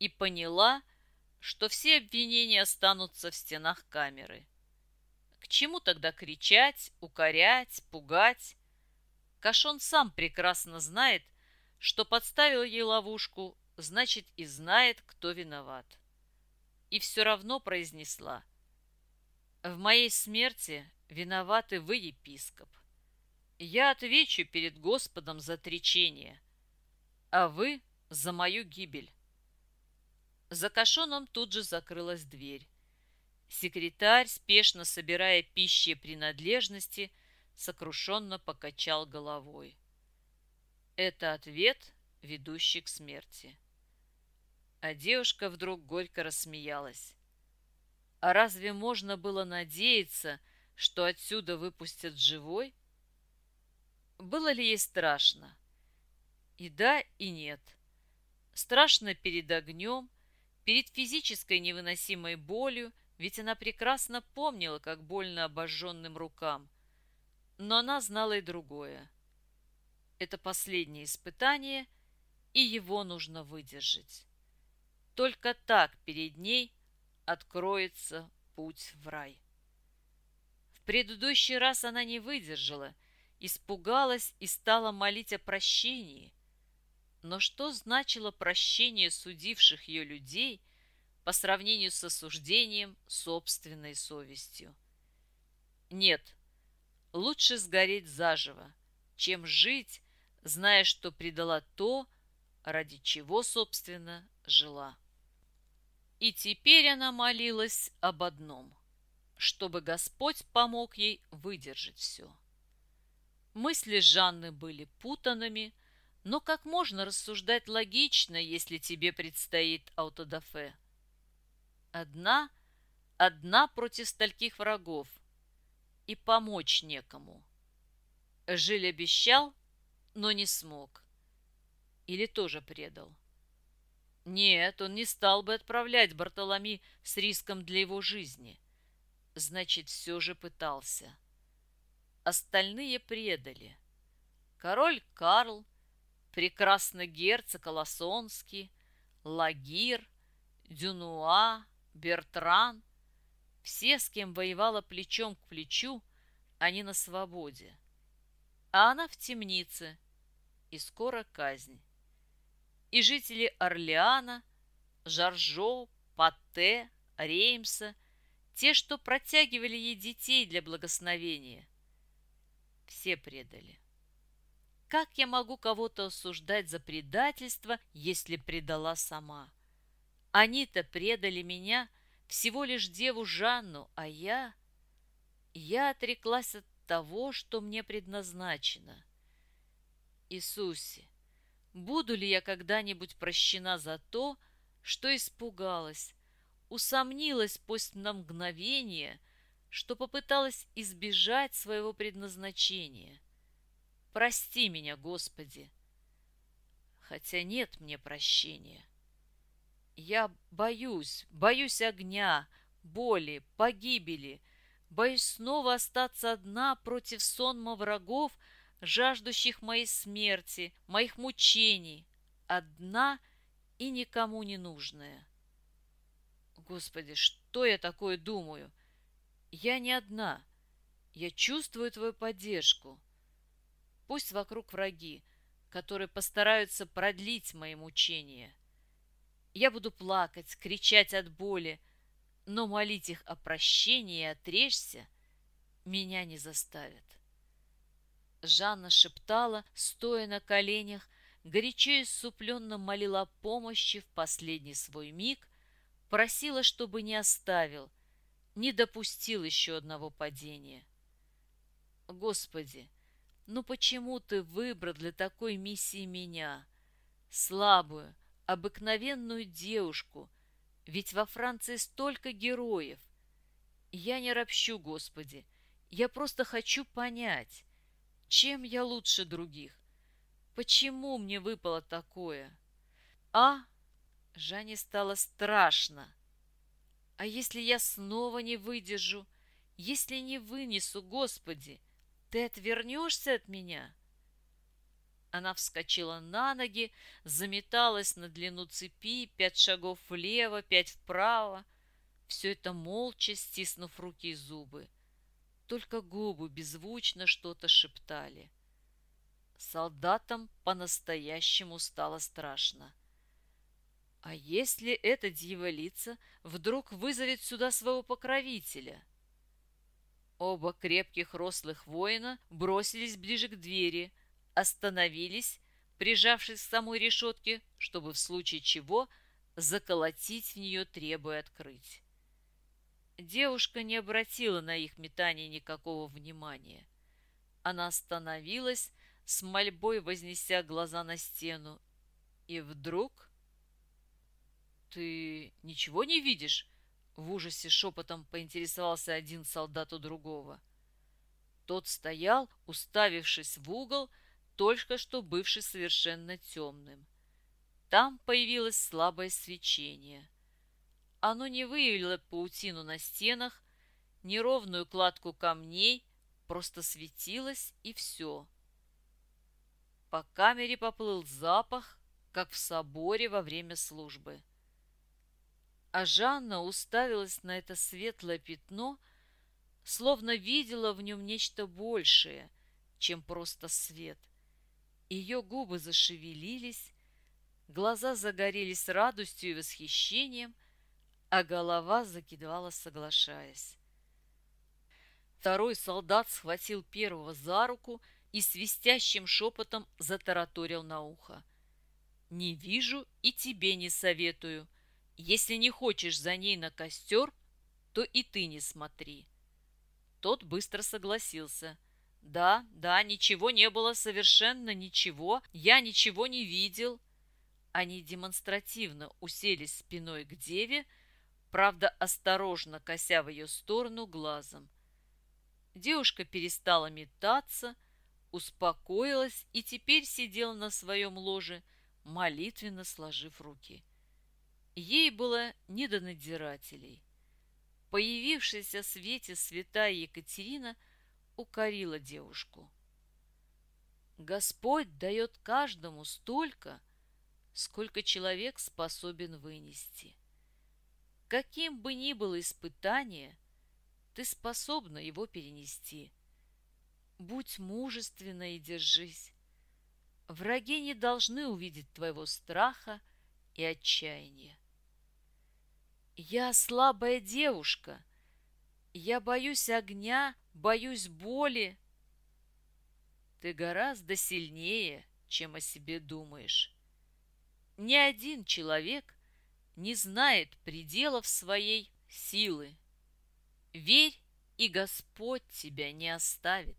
и поняла, что все обвинения останутся в стенах камеры. К чему тогда кричать, укорять, пугать? Кашон сам прекрасно знает, что подставил ей ловушку, значит и знает, кто виноват. И все равно произнесла. В моей смерти виноваты вы, епископ. Я отвечу перед Господом за отречение, а вы за мою гибель. За кашоном тут же закрылась дверь. Секретарь, спешно собирая пищи и принадлежности, сокрушенно покачал головой. Это ответ, ведущий к смерти. А девушка вдруг горько рассмеялась. А разве можно было надеяться, что отсюда выпустят живой? Было ли ей страшно? И да, и нет. Страшно перед огнем, перед физической невыносимой болью, ведь она прекрасно помнила, как больно обожженным рукам. Но она знала и другое. Это последнее испытание, и его нужно выдержать. Только так перед ней откроется путь в рай. В предыдущий раз она не выдержала, испугалась и стала молить о прощении. Но что значило прощение судивших ее людей по сравнению с осуждением собственной совестью? Нет, лучше сгореть заживо, чем жить, зная, что предала то, ради чего, собственно, жила. И теперь она молилась об одном, чтобы Господь помог ей выдержать все. Мысли Жанны были путанными, но как можно рассуждать логично, если тебе предстоит аутодафе? Одна, одна против стольких врагов, и помочь некому. Жиль обещал, но не смог. Или тоже предал. Нет, он не стал бы отправлять Бартоломи с риском для его жизни. Значит, все же пытался. Остальные предали. Король Карл, прекрасный герцог Лосонский, Лагир, Дюнуа, Бертран — все, с кем воевала плечом к плечу, они на свободе. А она в темнице, и скоро казнь. И жители Орлеана, Жаржо, Патте, Реймса, те, что протягивали ей детей для благословения, все предали. Как я могу кого-то осуждать за предательство, если предала сама? Они-то предали меня – всего лишь деву Жанну, а я... Я отреклась от того, что мне предназначено. Иисусе, буду ли я когда-нибудь прощена за то, что испугалась, усомнилась пусть на что попыталась избежать своего предназначения? Прости меня, Господи! Хотя нет мне прощения. Я боюсь, боюсь огня, боли, погибели, боюсь снова остаться одна против сонма врагов, жаждущих моей смерти, моих мучений, одна и никому не нужная. Господи, что я такое думаю? Я не одна. Я чувствую твою поддержку. Пусть вокруг враги, которые постараются продлить мои мучения. Я буду плакать, кричать от боли, но молить их о прощении и отречься меня не заставят. Жанна шептала, стоя на коленях, горячо и супленно молила помощи в последний свой миг, просила, чтобы не оставил, не допустил еще одного падения. Господи, ну почему ты выбрал для такой миссии меня, слабую, обыкновенную девушку, ведь во Франции столько героев. Я не ропщу, Господи, я просто хочу понять, чем я лучше других, почему мне выпало такое. А? Жанне стало страшно. А если я снова не выдержу, если не вынесу, Господи, ты отвернешься от меня?» Она вскочила на ноги, заметалась на длину цепи, пять шагов влево, пять вправо. Все это молча, стиснув руки и зубы. Только губы беззвучно что-то шептали. Солдатам по-настоящему стало страшно. А если эта дьяволица вдруг вызовет сюда своего покровителя? Оба крепких рослых воина бросились ближе к двери – остановились, прижавшись к самой решетке, чтобы в случае чего заколотить в нее, требуя открыть. Девушка не обратила на их метание никакого внимания. Она остановилась, с мольбой вознеся глаза на стену, и вдруг... «Ты ничего не видишь?» В ужасе шепотом поинтересовался один солдат у другого. Тот стоял, уставившись в угол, только что бывший совершенно темным. Там появилось слабое свечение. Оно не выявило паутину на стенах, неровную кладку камней, просто светилось и все. По камере поплыл запах, как в соборе во время службы. А Жанна уставилась на это светлое пятно, словно видела в нем нечто большее, чем просто свет. Ее губы зашевелились, глаза загорелись радостью и восхищением, а голова закидывала, соглашаясь. Второй солдат схватил первого за руку и свистящим шепотом затараторил на ухо. «Не вижу и тебе не советую. Если не хочешь за ней на костер, то и ты не смотри». Тот быстро согласился. «Да, да, ничего не было, совершенно ничего. Я ничего не видел». Они демонстративно уселись спиной к деве, правда, осторожно кося в ее сторону глазом. Девушка перестала метаться, успокоилась и теперь сидела на своем ложе, молитвенно сложив руки. Ей было не до надзирателей. Появившаяся в свете святая Екатерина укорила девушку. Господь дает каждому столько, сколько человек способен вынести. Каким бы ни было испытание, ты способна его перенести. Будь мужественна и держись. Враги не должны увидеть твоего страха и отчаяния. Я слабая девушка. Я боюсь огня, боюсь боли. Ты гораздо сильнее, чем о себе думаешь. Ни один человек не знает пределов своей силы. Верь, и Господь тебя не оставит.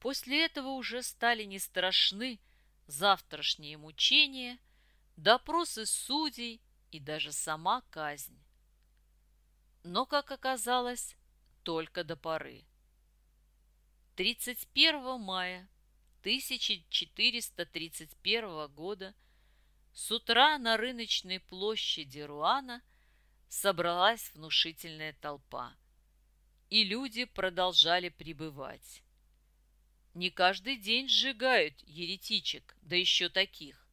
После этого уже стали не страшны завтрашние мучения, допросы судей и даже сама казнь. Но, как оказалось, только до поры. 31 мая 1431 года с утра на рыночной площади Руана собралась внушительная толпа, и люди продолжали прибывать. Не каждый день сжигают еретичек, да еще таких.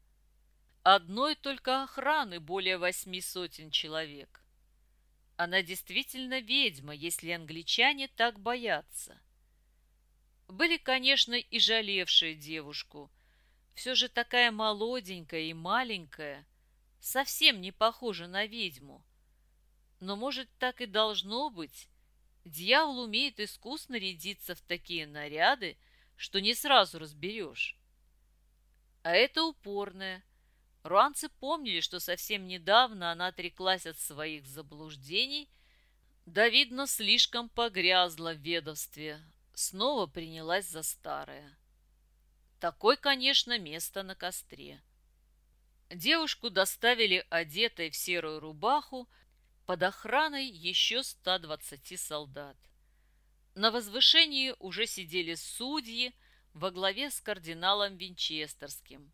Одной только охраны более восьми сотен человек. Она действительно ведьма, если англичане так боятся – были, конечно, и жалевшие девушку. Все же такая молоденькая и маленькая, совсем не похожа на ведьму. Но, может, так и должно быть. Дьявол умеет искусно рядиться в такие наряды, что не сразу разберешь. А это упорная. Руанцы помнили, что совсем недавно она отреклась от своих заблуждений, да, видно, слишком погрязла в ведовстве, снова принялась за старое. Такой, конечно, место на костре. Девушку доставили одетой в серую рубаху под охраной еще 120 солдат. На возвышении уже сидели судьи во главе с кардиналом Винчестерским.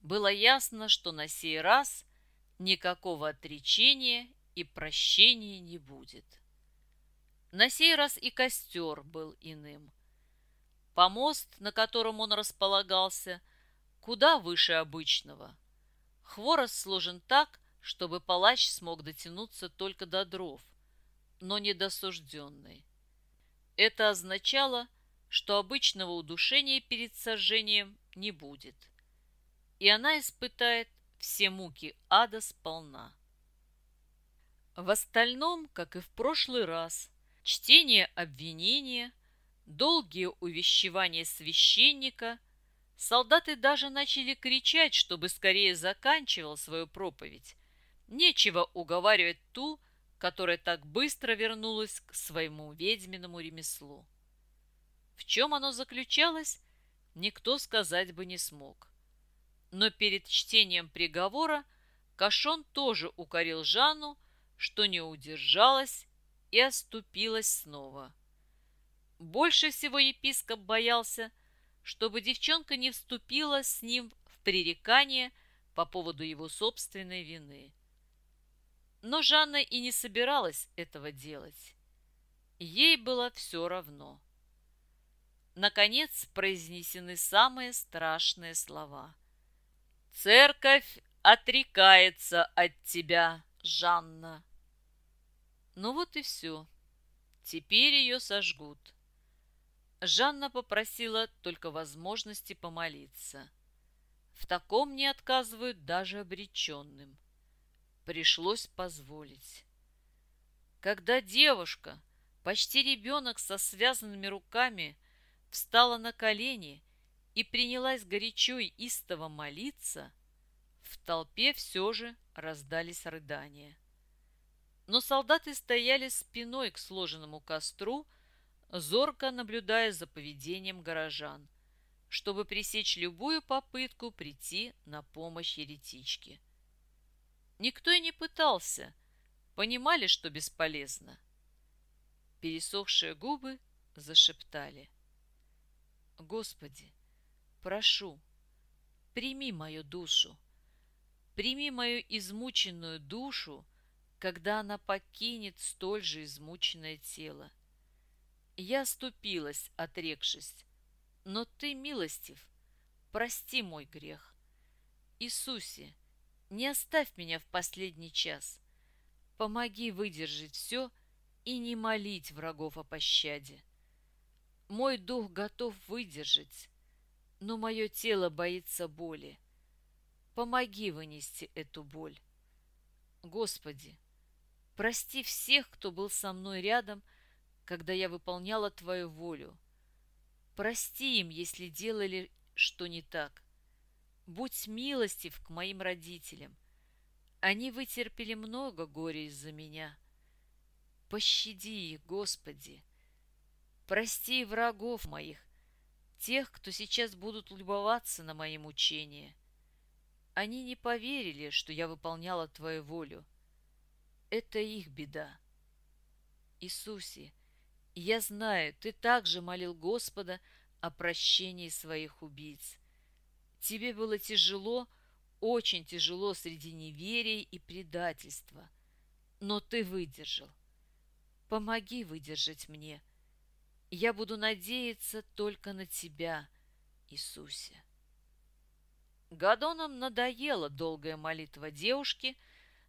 Было ясно, что на сей раз никакого отречения и прощения не будет. На сей раз и костер был иным. Помост, на котором он располагался, куда выше обычного. Хворост сложен так, чтобы палач смог дотянуться только до дров, но не до сужденной. Это означало, что обычного удушения перед сожжением не будет, и она испытает все муки ада сполна. В остальном, как и в прошлый раз, чтение обвинения, долгие увещевания священника, солдаты даже начали кричать, чтобы скорее заканчивал свою проповедь. Нечего уговаривать ту, которая так быстро вернулась к своему ведьминому ремеслу. В чем оно заключалось, никто сказать бы не смог. Но перед чтением приговора Кашон тоже укорил Жанну, что не удержалась и оступилась снова. Больше всего епископ боялся, чтобы девчонка не вступила с ним в пререкание по поводу его собственной вины. Но Жанна и не собиралась этого делать. Ей было все равно. Наконец произнесены самые страшные слова. «Церковь отрекается от тебя, Жанна!» Ну вот и все. Теперь ее сожгут. Жанна попросила только возможности помолиться. В таком не отказывают даже обреченным. Пришлось позволить. Когда девушка, почти ребенок со связанными руками, встала на колени и принялась горячо и истово молиться, в толпе все же раздались рыдания. Но солдаты стояли спиной к сложенному костру, зорко наблюдая за поведением горожан, чтобы пресечь любую попытку прийти на помощь еретичке. Никто и не пытался, понимали, что бесполезно. Пересохшие губы зашептали. «Господи, прошу, прими мою душу, прими мою измученную душу, когда она покинет столь же измученное тело. Я ступилась, отрекшись, но Ты милостив, прости мой грех. Иисусе, не оставь меня в последний час. Помоги выдержать все и не молить врагов о пощаде. Мой дух готов выдержать, но мое тело боится боли. Помоги вынести эту боль. Господи, Прости всех, кто был со мной рядом, когда я выполняла Твою волю. Прости им, если делали что не так. Будь милостив к моим родителям. Они вытерпели много горя из-за меня. Пощади их, Господи. Прости врагов моих, тех, кто сейчас будут любоваться на мои мучения. Они не поверили, что я выполняла Твою волю. Это их беда. Иисусе, я знаю, ты также молил Господа о прощении своих убийц. Тебе было тяжело, очень тяжело среди неверия и предательства, но ты выдержал. Помоги выдержать мне. Я буду надеяться только на Тебя, Иисусе. Гадонам надоела долгая молитва девушки –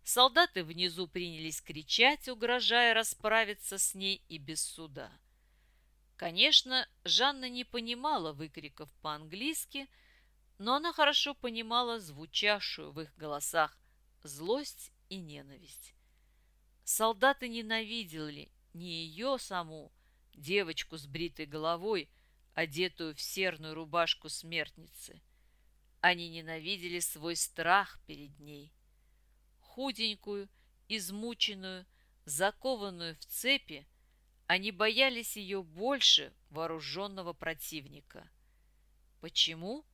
Солдаты внизу принялись кричать, угрожая расправиться с ней и без суда. Конечно, Жанна не понимала выкриков по-английски, но она хорошо понимала звучавшую в их голосах злость и ненависть. Солдаты ненавидели не ее саму, девочку с бритой головой, одетую в серную рубашку смертницы. Они ненавидели свой страх перед ней худенькую, измученную, закованную в цепи, они боялись ее больше вооруженного противника. Почему?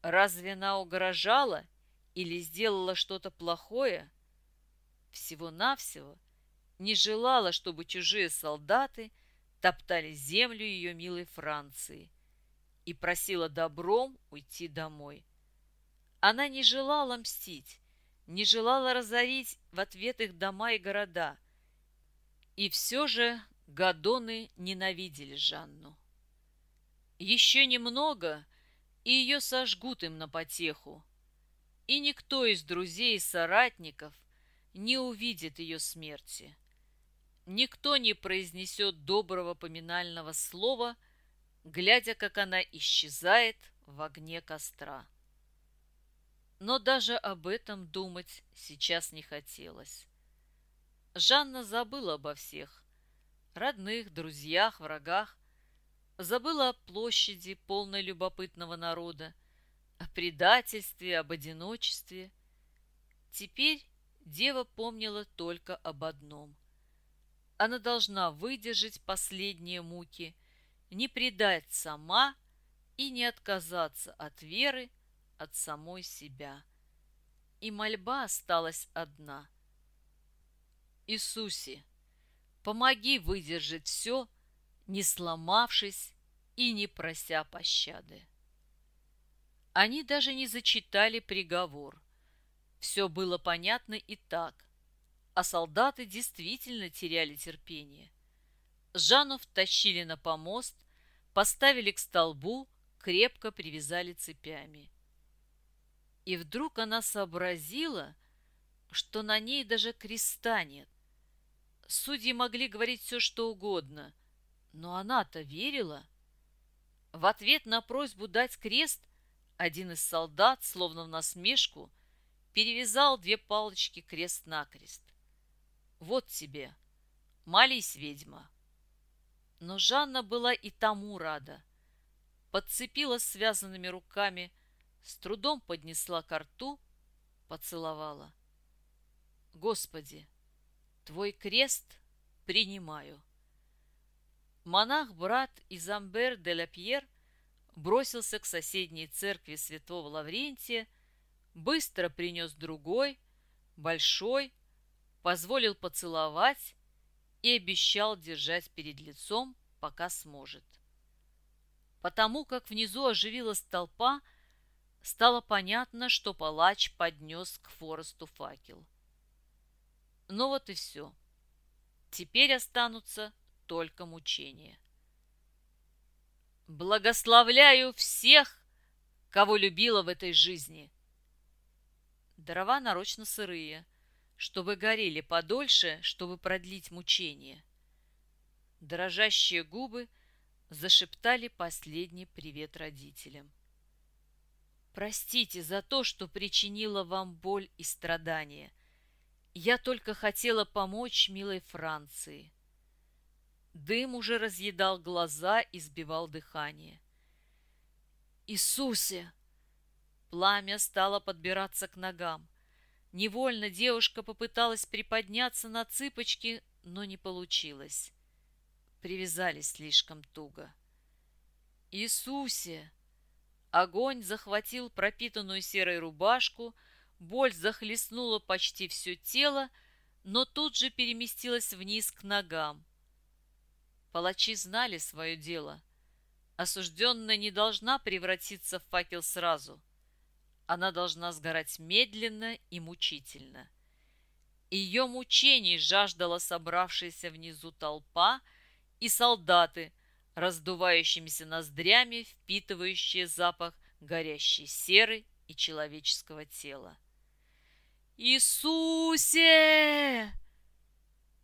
Разве она угрожала или сделала что-то плохое? Всего-навсего не желала, чтобы чужие солдаты топтали землю ее милой Франции и просила добром уйти домой. Она не желала мстить, не желала разорить в ответ их дома и города. И все же Гадоны ненавидели Жанну. Еще немного, и ее сожгут им на потеху. И никто из друзей и соратников не увидит ее смерти. Никто не произнесет доброго поминального слова, глядя, как она исчезает в огне костра но даже об этом думать сейчас не хотелось. Жанна забыла обо всех – родных, друзьях, врагах, забыла о площади, полной любопытного народа, о предательстве, об одиночестве. Теперь дева помнила только об одном. Она должна выдержать последние муки, не предать сама и не отказаться от веры, от самой себя. И мольба осталась одна. Иисусе, помоги выдержать все, не сломавшись и не прося пощады. Они даже не зачитали приговор. Все было понятно и так, а солдаты действительно теряли терпение. Жанну втащили на помост, поставили к столбу, крепко привязали цепями. И вдруг она сообразила, что на ней даже креста нет. Судьи могли говорить все, что угодно, но она-то верила. В ответ на просьбу дать крест один из солдат, словно в насмешку, перевязал две палочки крест-накрест. «Вот тебе, молись, ведьма!» Но Жанна была и тому рада. Подцепила связанными руками, с трудом поднесла ко рту, поцеловала. Господи, Твой крест принимаю. Монах-брат Изамбер де ла Пьер бросился к соседней церкви святого Лаврентия, быстро принес другой, большой, позволил поцеловать и обещал держать перед лицом, пока сможет. Потому как внизу оживилась толпа, стало понятно, что палач поднес к Форесту факел. Ну вот и все. Теперь останутся только мучения. Благословляю всех, кого любила в этой жизни. Дрова нарочно сырые, чтобы горели подольше, чтобы продлить мучение. Дрожащие губы зашептали последний привет родителям. Простите за то, что причинила вам боль и страдания – я только хотела помочь милой Франции. Дым уже разъедал глаза и сбивал дыхание. «Иисусе!» Пламя стало подбираться к ногам. Невольно девушка попыталась приподняться на цыпочки, но не получилось. Привязались слишком туго. «Иисусе!» Огонь захватил пропитанную серой рубашку, Боль захлестнула почти все тело, но тут же переместилась вниз к ногам. Палачи знали свое дело. Осужденная не должна превратиться в факел сразу. Она должна сгорать медленно и мучительно. Ее мучений жаждала собравшаяся внизу толпа и солдаты, раздувающимися ноздрями, впитывающие запах горящей серы и человеческого тела. «Иисусе!»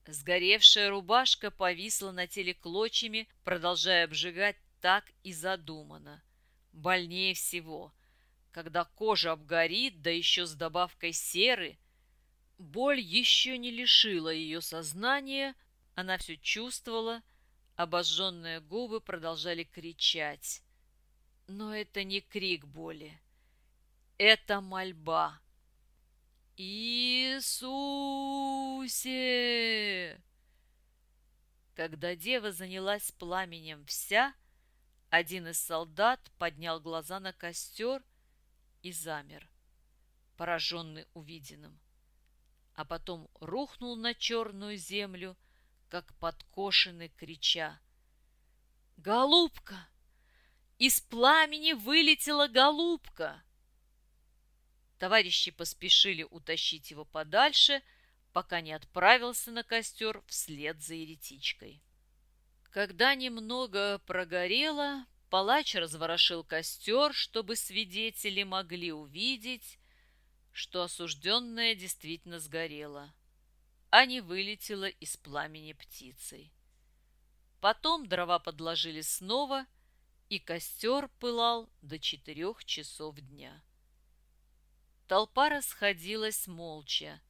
Сгоревшая рубашка повисла на теле клочьями, продолжая обжигать так и задумано. Больнее всего, когда кожа обгорит, да еще с добавкой серы. Боль еще не лишила ее сознания, она все чувствовала, обожженные губы продолжали кричать. Но это не крик боли, это мольба. Иисусе! Когда дева занялась пламенем вся, один из солдат поднял глаза на костер и замер, пораженный увиденным, а потом рухнул на черную землю, как подкошенный, крича. «Голубка! Из пламени вылетела голубка!» Товарищи поспешили утащить его подальше, пока не отправился на костер вслед за еретичкой. Когда немного прогорело, палач разворошил костер, чтобы свидетели могли увидеть, что осужденная действительно сгорела, а не вылетела из пламени птицей. Потом дрова подложили снова, и костер пылал до четырех часов дня. Толпа расходилась молча.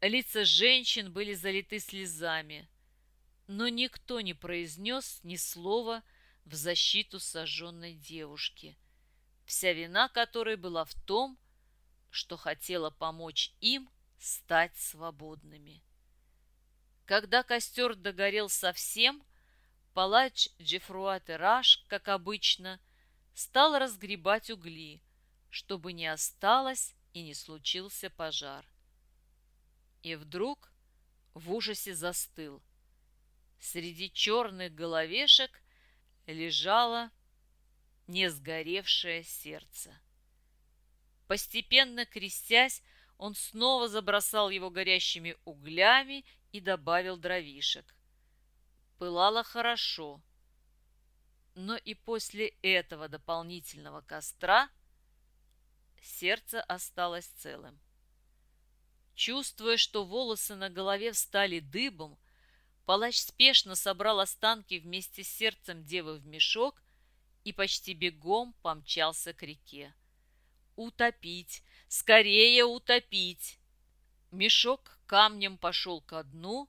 Лица женщин были залиты слезами, но никто не произнес ни слова в защиту сожженной девушки, вся вина которой была в том, что хотела помочь им стать свободными. Когда костер догорел совсем, Палач Джефруа Тераш, как обычно, стал разгребать угли, чтобы не осталось и не случился пожар. И вдруг в ужасе застыл. Среди черных головешек лежало не сгоревшее сердце. Постепенно крестясь, он снова забросал его горящими углями и добавил дровишек. Пылало хорошо, но и после этого дополнительного костра сердце осталось целым. Чувствуя, что волосы на голове встали дыбом, палач спешно собрал останки вместе с сердцем девы в мешок и почти бегом помчался к реке. Утопить! Скорее утопить! Мешок камнем пошел ко дну,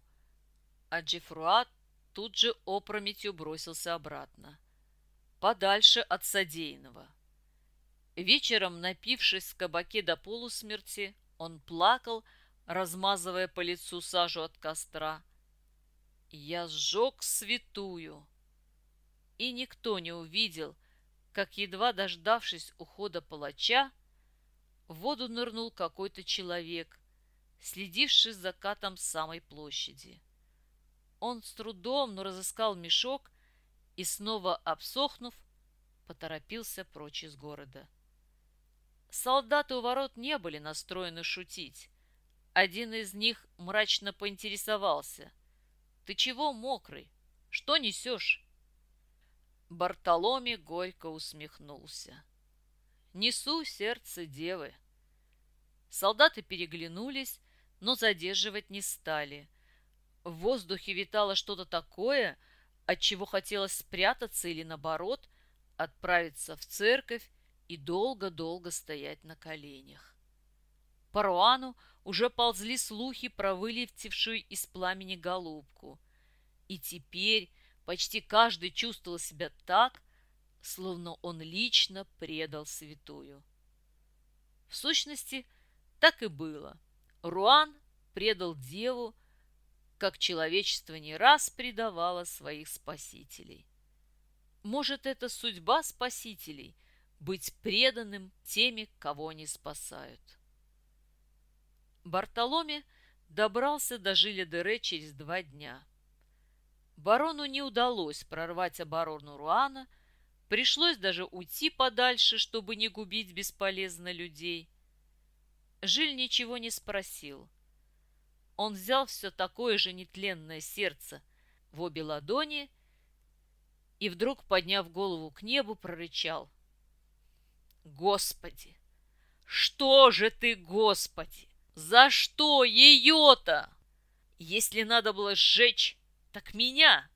а Джефруат тут же опрометью бросился обратно, подальше от содеянного. Вечером, напившись в кабаке до полусмерти, он плакал, размазывая по лицу сажу от костра. «Я сжег святую!» И никто не увидел, как, едва дождавшись ухода палача, в воду нырнул какой-то человек, следивший за закатом самой площади. Он с трудом, но разыскал мешок и, снова обсохнув, поторопился прочь из города. Солдаты у ворот не были настроены шутить. Один из них мрачно поинтересовался. «Ты чего мокрый? Что несешь?» Бартоломе горько усмехнулся. «Несу сердце девы». Солдаты переглянулись, но задерживать не стали. В воздухе витало что-то такое, от чего хотелось спрятаться или, наоборот, отправиться в церковь и долго-долго стоять на коленях. По Руану уже ползли слухи про вылетевшую из пламени голубку. И теперь почти каждый чувствовал себя так, словно он лично предал святую. В сущности, так и было. Руан предал деву, как человечество не раз предавало своих спасителей. Может, это судьба спасителей быть преданным теми, кого они спасают. Бартоломе добрался до Жиля-Дере через два дня. Барону не удалось прорвать оборону Руана, пришлось даже уйти подальше, чтобы не губить бесполезно людей. Жиль ничего не спросил. Он взял все такое же нетленное сердце в обе ладони и вдруг, подняв голову к небу, прорычал. «Господи! Что же ты, Господи! За что ее-то? Если надо было сжечь, так меня!»